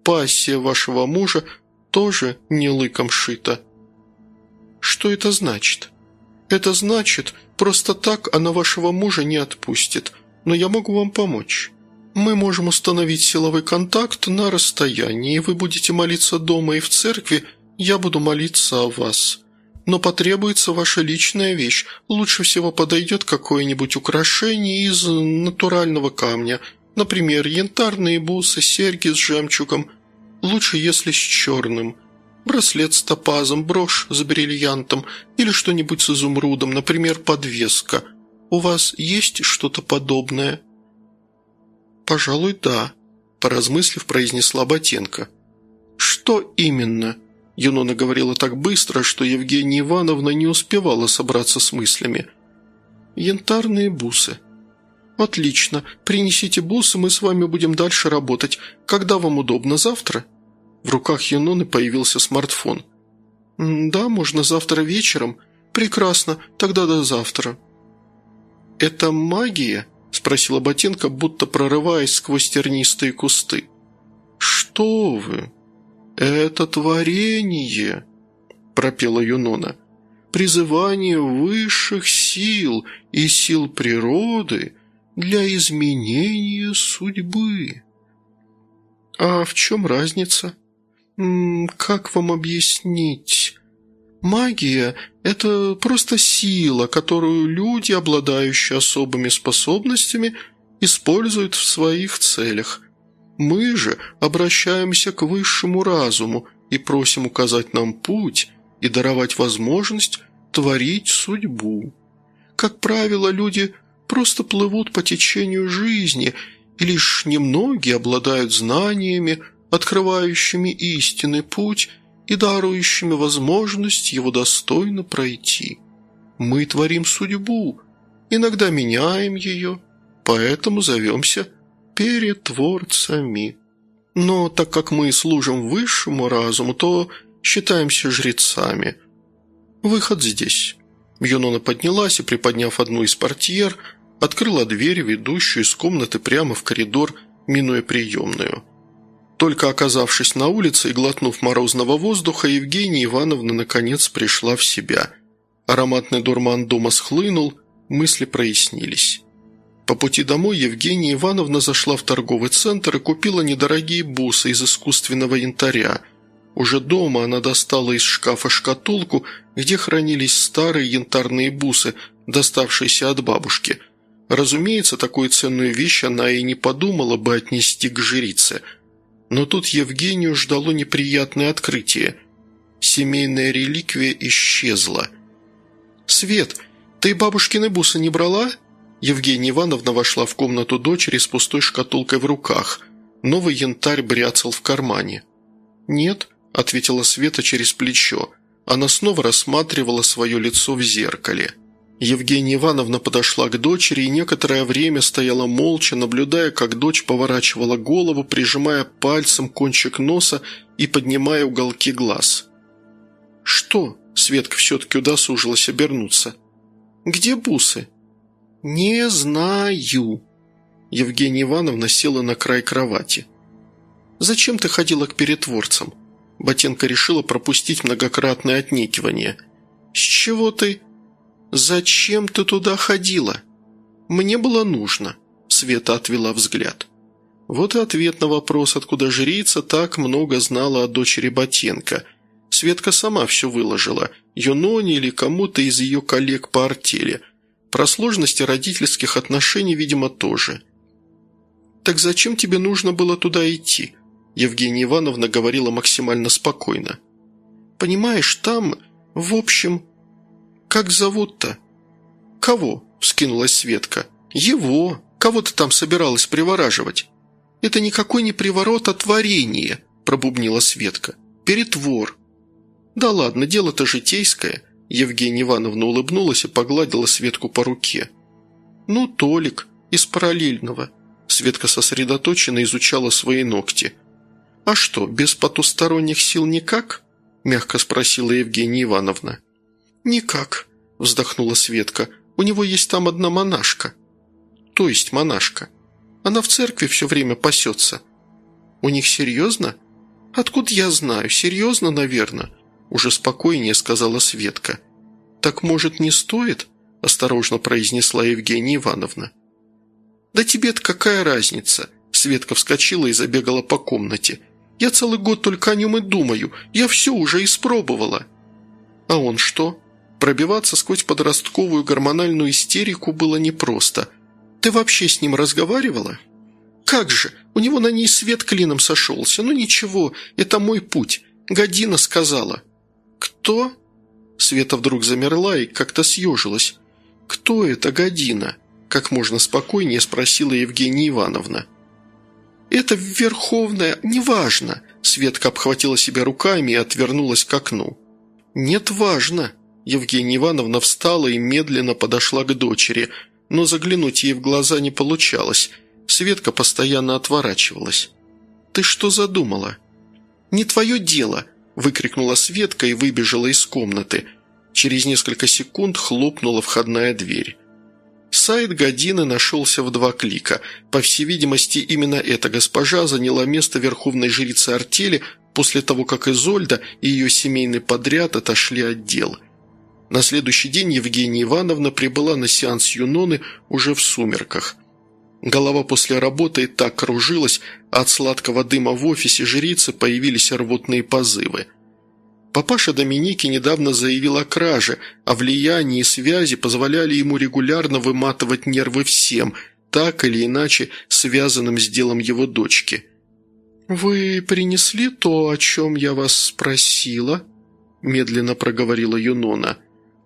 Пассия вашего мужа тоже не лыком шита». «Что это значит?» «Это значит, просто так она вашего мужа не отпустит, но я могу вам помочь. Мы можем установить силовой контакт на расстоянии, вы будете молиться дома и в церкви, я буду молиться о вас. Но потребуется ваша личная вещь, лучше всего подойдет какое-нибудь украшение из натурального камня, например, янтарные бусы, серьги с жемчугом, лучше если с черным» браслет с топазом, брошь с бриллиантом или что-нибудь с изумрудом, например, подвеска. У вас есть что-то подобное?» «Пожалуй, да», – поразмыслив, произнесла Ботенко. «Что именно?» Юнона говорила так быстро, что Евгения Ивановна не успевала собраться с мыслями. «Янтарные бусы». «Отлично. Принесите бусы, мы с вами будем дальше работать. Когда вам удобно, завтра?» В руках Юноны появился смартфон. «Да, можно завтра вечером. Прекрасно, тогда до завтра». «Это магия?» – спросила Ботинка, будто прорываясь сквозь тернистые кусты. «Что вы?» «Это творение», – пропела Юнона. «Призывание высших сил и сил природы для изменения судьбы». «А в чем разница?» «Как вам объяснить?» «Магия – это просто сила, которую люди, обладающие особыми способностями, используют в своих целях. Мы же обращаемся к высшему разуму и просим указать нам путь и даровать возможность творить судьбу. Как правило, люди просто плывут по течению жизни, и лишь немногие обладают знаниями, открывающими истинный путь и дарующими возможность его достойно пройти. Мы творим судьбу, иногда меняем ее, поэтому зовемся перетворцами. Но так как мы служим высшему разуму, то считаемся жрецами. Выход здесь». Юнона поднялась и, приподняв одну из портьер, открыла дверь, ведущую из комнаты прямо в коридор, минуя приемную. Только оказавшись на улице и глотнув морозного воздуха, Евгения Ивановна наконец пришла в себя. Ароматный дурман дома схлынул, мысли прояснились. По пути домой Евгения Ивановна зашла в торговый центр и купила недорогие бусы из искусственного янтаря. Уже дома она достала из шкафа шкатулку, где хранились старые янтарные бусы, доставшиеся от бабушки. Разумеется, такую ценную вещь она и не подумала бы отнести к жрице. Но тут Евгению ждало неприятное открытие. Семейная реликвия исчезла. «Свет, ты бабушкины бусы не брала?» Евгения Ивановна вошла в комнату дочери с пустой шкатулкой в руках. Новый янтарь бряцал в кармане. «Нет», – ответила Света через плечо. Она снова рассматривала свое лицо в зеркале. Евгения Ивановна подошла к дочери и некоторое время стояла молча, наблюдая, как дочь поворачивала голову, прижимая пальцем кончик носа и поднимая уголки глаз. «Что?» – Светка все-таки удосужилась обернуться. «Где бусы?» «Не знаю». Евгения Ивановна села на край кровати. «Зачем ты ходила к перетворцам?» Ботенко решила пропустить многократное отнекивание. «С чего ты?» «Зачем ты туда ходила?» «Мне было нужно», — Света отвела взгляд. Вот и ответ на вопрос, откуда жрица так много знала о дочери Ботенко. Светка сама все выложила, Юноне или кому-то из ее коллег по артели – про сложности родительских отношений, видимо, тоже. «Так зачем тебе нужно было туда идти?» Евгения Ивановна говорила максимально спокойно. «Понимаешь, там, в общем... Как зовут-то?» «Кого?» – вскинулась Светка. «Его. Кого ты там собиралась привораживать?» «Это никакой не приворот, а творение», – пробубнила Светка. «Перетвор». «Да ладно, дело-то житейское. Евгения Ивановна улыбнулась и погладила Светку по руке. «Ну, Толик, из параллельного». Светка сосредоточенно изучала свои ногти. «А что, без потусторонних сил никак?» – мягко спросила Евгения Ивановна. «Никак», – вздохнула Светка. «У него есть там одна монашка». «То есть монашка. Она в церкви все время пасется». «У них серьезно?» «Откуда я знаю? Серьезно, наверное. – уже спокойнее сказала Светка. «Так, может, не стоит?» – осторожно произнесла Евгения Ивановна. «Да тебе-то какая разница?» Светка вскочила и забегала по комнате. «Я целый год только о нем и думаю. Я все уже испробовала». «А он что?» Пробиваться сквозь подростковую гормональную истерику было непросто. «Ты вообще с ним разговаривала?» «Как же! У него на ней свет клином сошелся. Ну ничего, это мой путь. Година сказала». «Кто?» Света вдруг замерла и как-то съежилась. «Кто это Година?» Как можно спокойнее спросила Евгения Ивановна. «Это Верховная, неважно!» Светка обхватила себя руками и отвернулась к окну. «Нет, важно!» Евгения Ивановна встала и медленно подошла к дочери, но заглянуть ей в глаза не получалось. Светка постоянно отворачивалась. «Ты что задумала?» «Не твое дело!» выкрикнула Светка и выбежала из комнаты. Через несколько секунд хлопнула входная дверь. Сайт Годины нашелся в два клика. По всей видимости, именно эта госпожа заняла место верховной жрицы артели, после того, как Изольда и ее семейный подряд отошли от дел. На следующий день Евгения Ивановна прибыла на сеанс Юноны уже в сумерках. Голова после работы и так кружилась, от сладкого дыма в офисе жрицы появились рвотные позывы. Папаша Доминики недавно заявил о краже, а влияние и связи позволяли ему регулярно выматывать нервы всем, так или иначе связанным с делом его дочки. «Вы принесли то, о чем я вас спросила?» – медленно проговорила Юнона.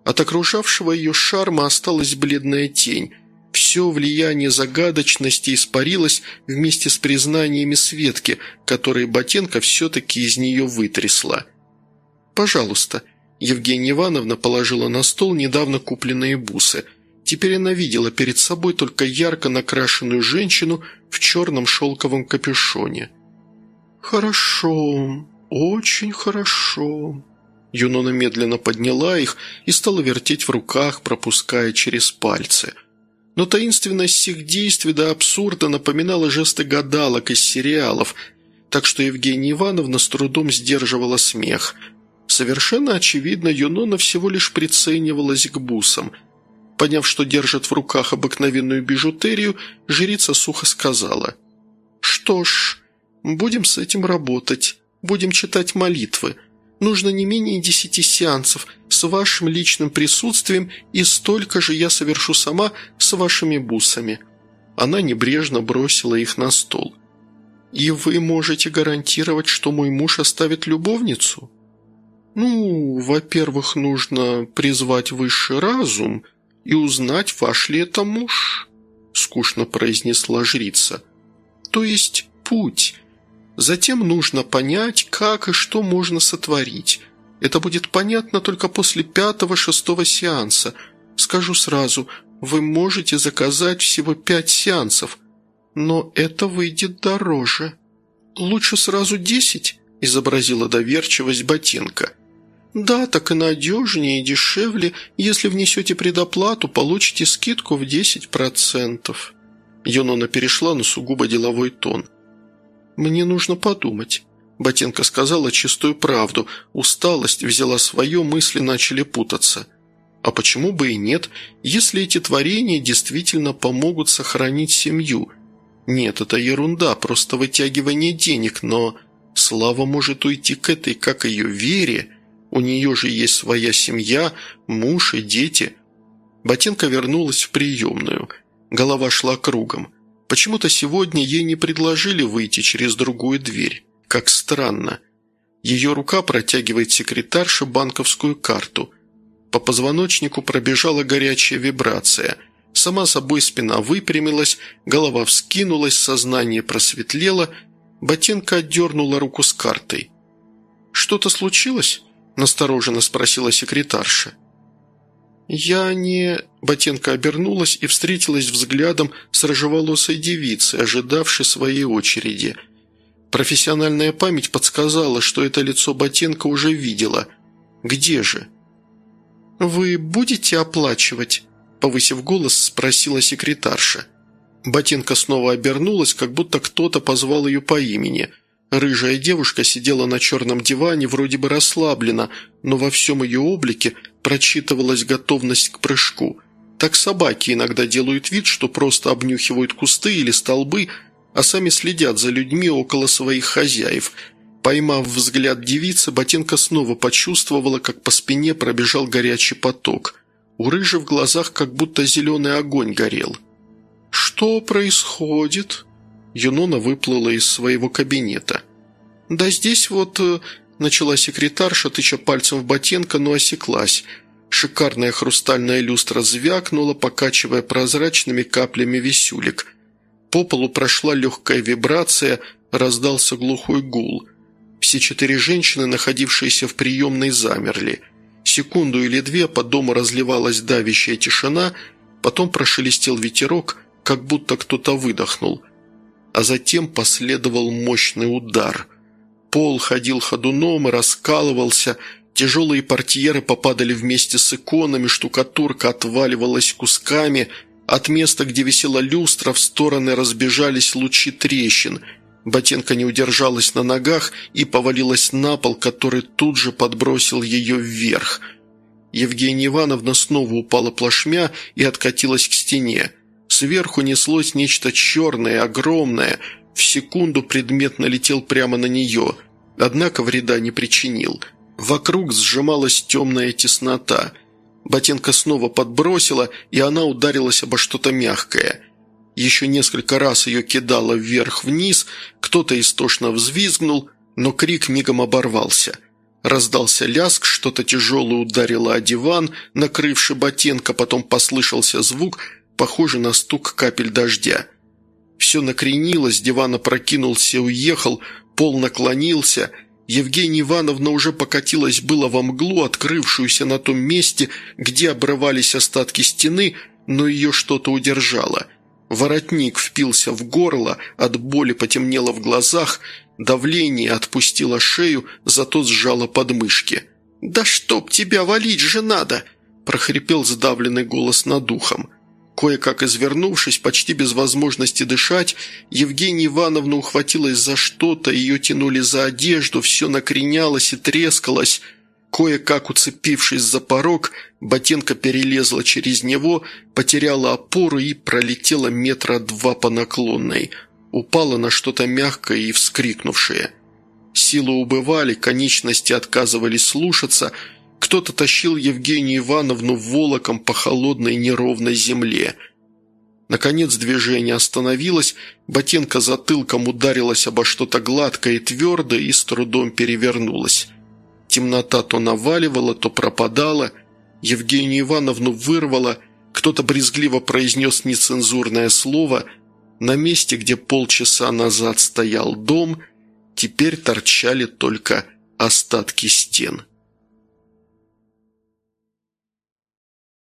От окружавшего ее шарма осталась бледная тень. Все влияние загадочности испарилось вместе с признаниями Светки, которые Ботенко все-таки из нее вытрясла. «Пожалуйста». Евгения Ивановна положила на стол недавно купленные бусы. Теперь она видела перед собой только ярко накрашенную женщину в черном шелковом капюшоне. «Хорошо, очень хорошо». Юнона медленно подняла их и стала вертеть в руках, пропуская через пальцы. Но таинственность всех действий до абсурда напоминала жесты гадалок из сериалов, так что Евгения Ивановна с трудом сдерживала смех. Совершенно очевидно, Юнона всего лишь приценивалась к бусам. Поняв, что держит в руках обыкновенную бижутерию, жрица сухо сказала «Что ж, будем с этим работать, будем читать молитвы» нужно не менее десяти сеансов с вашим личным присутствием и столько же я совершу сама с вашими бусами». Она небрежно бросила их на стол. «И вы можете гарантировать, что мой муж оставит любовницу?» «Ну, во-первых, нужно призвать высший разум и узнать, ваш ли это муж», – скучно произнесла жрица. «То есть путь, Затем нужно понять, как и что можно сотворить. Это будет понятно только после пятого-шестого сеанса. Скажу сразу, вы можете заказать всего пять сеансов, но это выйдет дороже. Лучше сразу десять, изобразила доверчивость Ботинка. «Да, так и надежнее и дешевле. Если внесете предоплату, получите скидку в 10%. Юнона перешла на сугубо деловой тон – «Мне нужно подумать». Ботенко сказала чистую правду. Усталость взяла свое, мысли начали путаться. А почему бы и нет, если эти творения действительно помогут сохранить семью? Нет, это ерунда, просто вытягивание денег, но Слава может уйти к этой, как ее, Вере. У нее же есть своя семья, муж и дети. Ботенко вернулась в приемную. Голова шла кругом. Почему-то сегодня ей не предложили выйти через другую дверь. Как странно. Ее рука протягивает секретарше банковскую карту. По позвоночнику пробежала горячая вибрация. Сама собой спина выпрямилась, голова вскинулась, сознание просветлело. Ботинка отдернула руку с картой. «Что-то случилось?» – настороженно спросила секретарша. «Я не...» Ботенко обернулась и встретилась взглядом с рыжеволосой девицей, ожидавшей своей очереди. Профессиональная память подсказала, что это лицо Ботенко уже видела. «Где же?» «Вы будете оплачивать?» Повысив голос, спросила секретарша. Ботенко снова обернулась, как будто кто-то позвал ее по имени – Рыжая девушка сидела на черном диване, вроде бы расслаблена, но во всем ее облике прочитывалась готовность к прыжку. Так собаки иногда делают вид, что просто обнюхивают кусты или столбы, а сами следят за людьми около своих хозяев. Поймав взгляд девицы, Ботинка снова почувствовала, как по спине пробежал горячий поток. У рыжи в глазах как будто зеленый огонь горел. «Что происходит?» Юнона выплыла из своего кабинета. «Да здесь вот...» начала секретарша, тыча пальцем в ботинка, но осеклась. Шикарная хрустальная люстра звякнула, покачивая прозрачными каплями висюлек. По полу прошла легкая вибрация, раздался глухой гул. Все четыре женщины, находившиеся в приемной, замерли. Секунду или две по дому разливалась давящая тишина, потом прошелестел ветерок, как будто кто-то выдохнул – а затем последовал мощный удар. Пол ходил ходуном и раскалывался, тяжелые портьеры попадали вместе с иконами, штукатурка отваливалась кусками, от места, где висела люстра, в стороны разбежались лучи трещин. Ботенко не удержалась на ногах и повалилась на пол, который тут же подбросил ее вверх. Евгения Ивановна снова упала плашмя и откатилась к стене. Сверху неслось нечто черное, огромное. В секунду предмет налетел прямо на нее, однако вреда не причинил. Вокруг сжималась темная теснота. Ботенко снова подбросила, и она ударилась обо что-то мягкое – еще несколько раз ее кидало вверх-вниз, кто-то истошно взвизгнул, но крик мигом оборвался. Раздался ляск, что-то тяжелое ударило о диван, накрывший ботинка, потом послышался звук, похожий на стук капель дождя. Все накренилось, диван опрокинулся уехал, пол наклонился. Евгения Ивановна уже покатилась было во мглу, открывшуюся на том месте, где обрывались остатки стены, но ее что-то удержало – Воротник впился в горло, от боли потемнело в глазах, давление отпустило шею, зато сжало подмышки. «Да чтоб тебя валить же надо!» – прохрипел сдавленный голос над духом. Кое-как извернувшись, почти без возможности дышать, Евгения Ивановна ухватилась за что-то, ее тянули за одежду, все накренялось и трескалось – Кое-как уцепившись за порог, Ботенко перелезла через него, потеряла опору и пролетела метра два по наклонной. Упала на что-то мягкое и вскрикнувшее. Силы убывали, конечности отказывались слушаться. Кто-то тащил Евгению Ивановну волоком по холодной неровной земле. Наконец движение остановилось, Ботенко затылком ударилась обо что-то гладкое и твердое и с трудом перевернулась. Темнота то наваливала, то пропадала. Евгению Ивановну вырвало, кто-то брезгливо произнес нецензурное слово. На месте, где полчаса назад стоял дом, теперь торчали только остатки стен.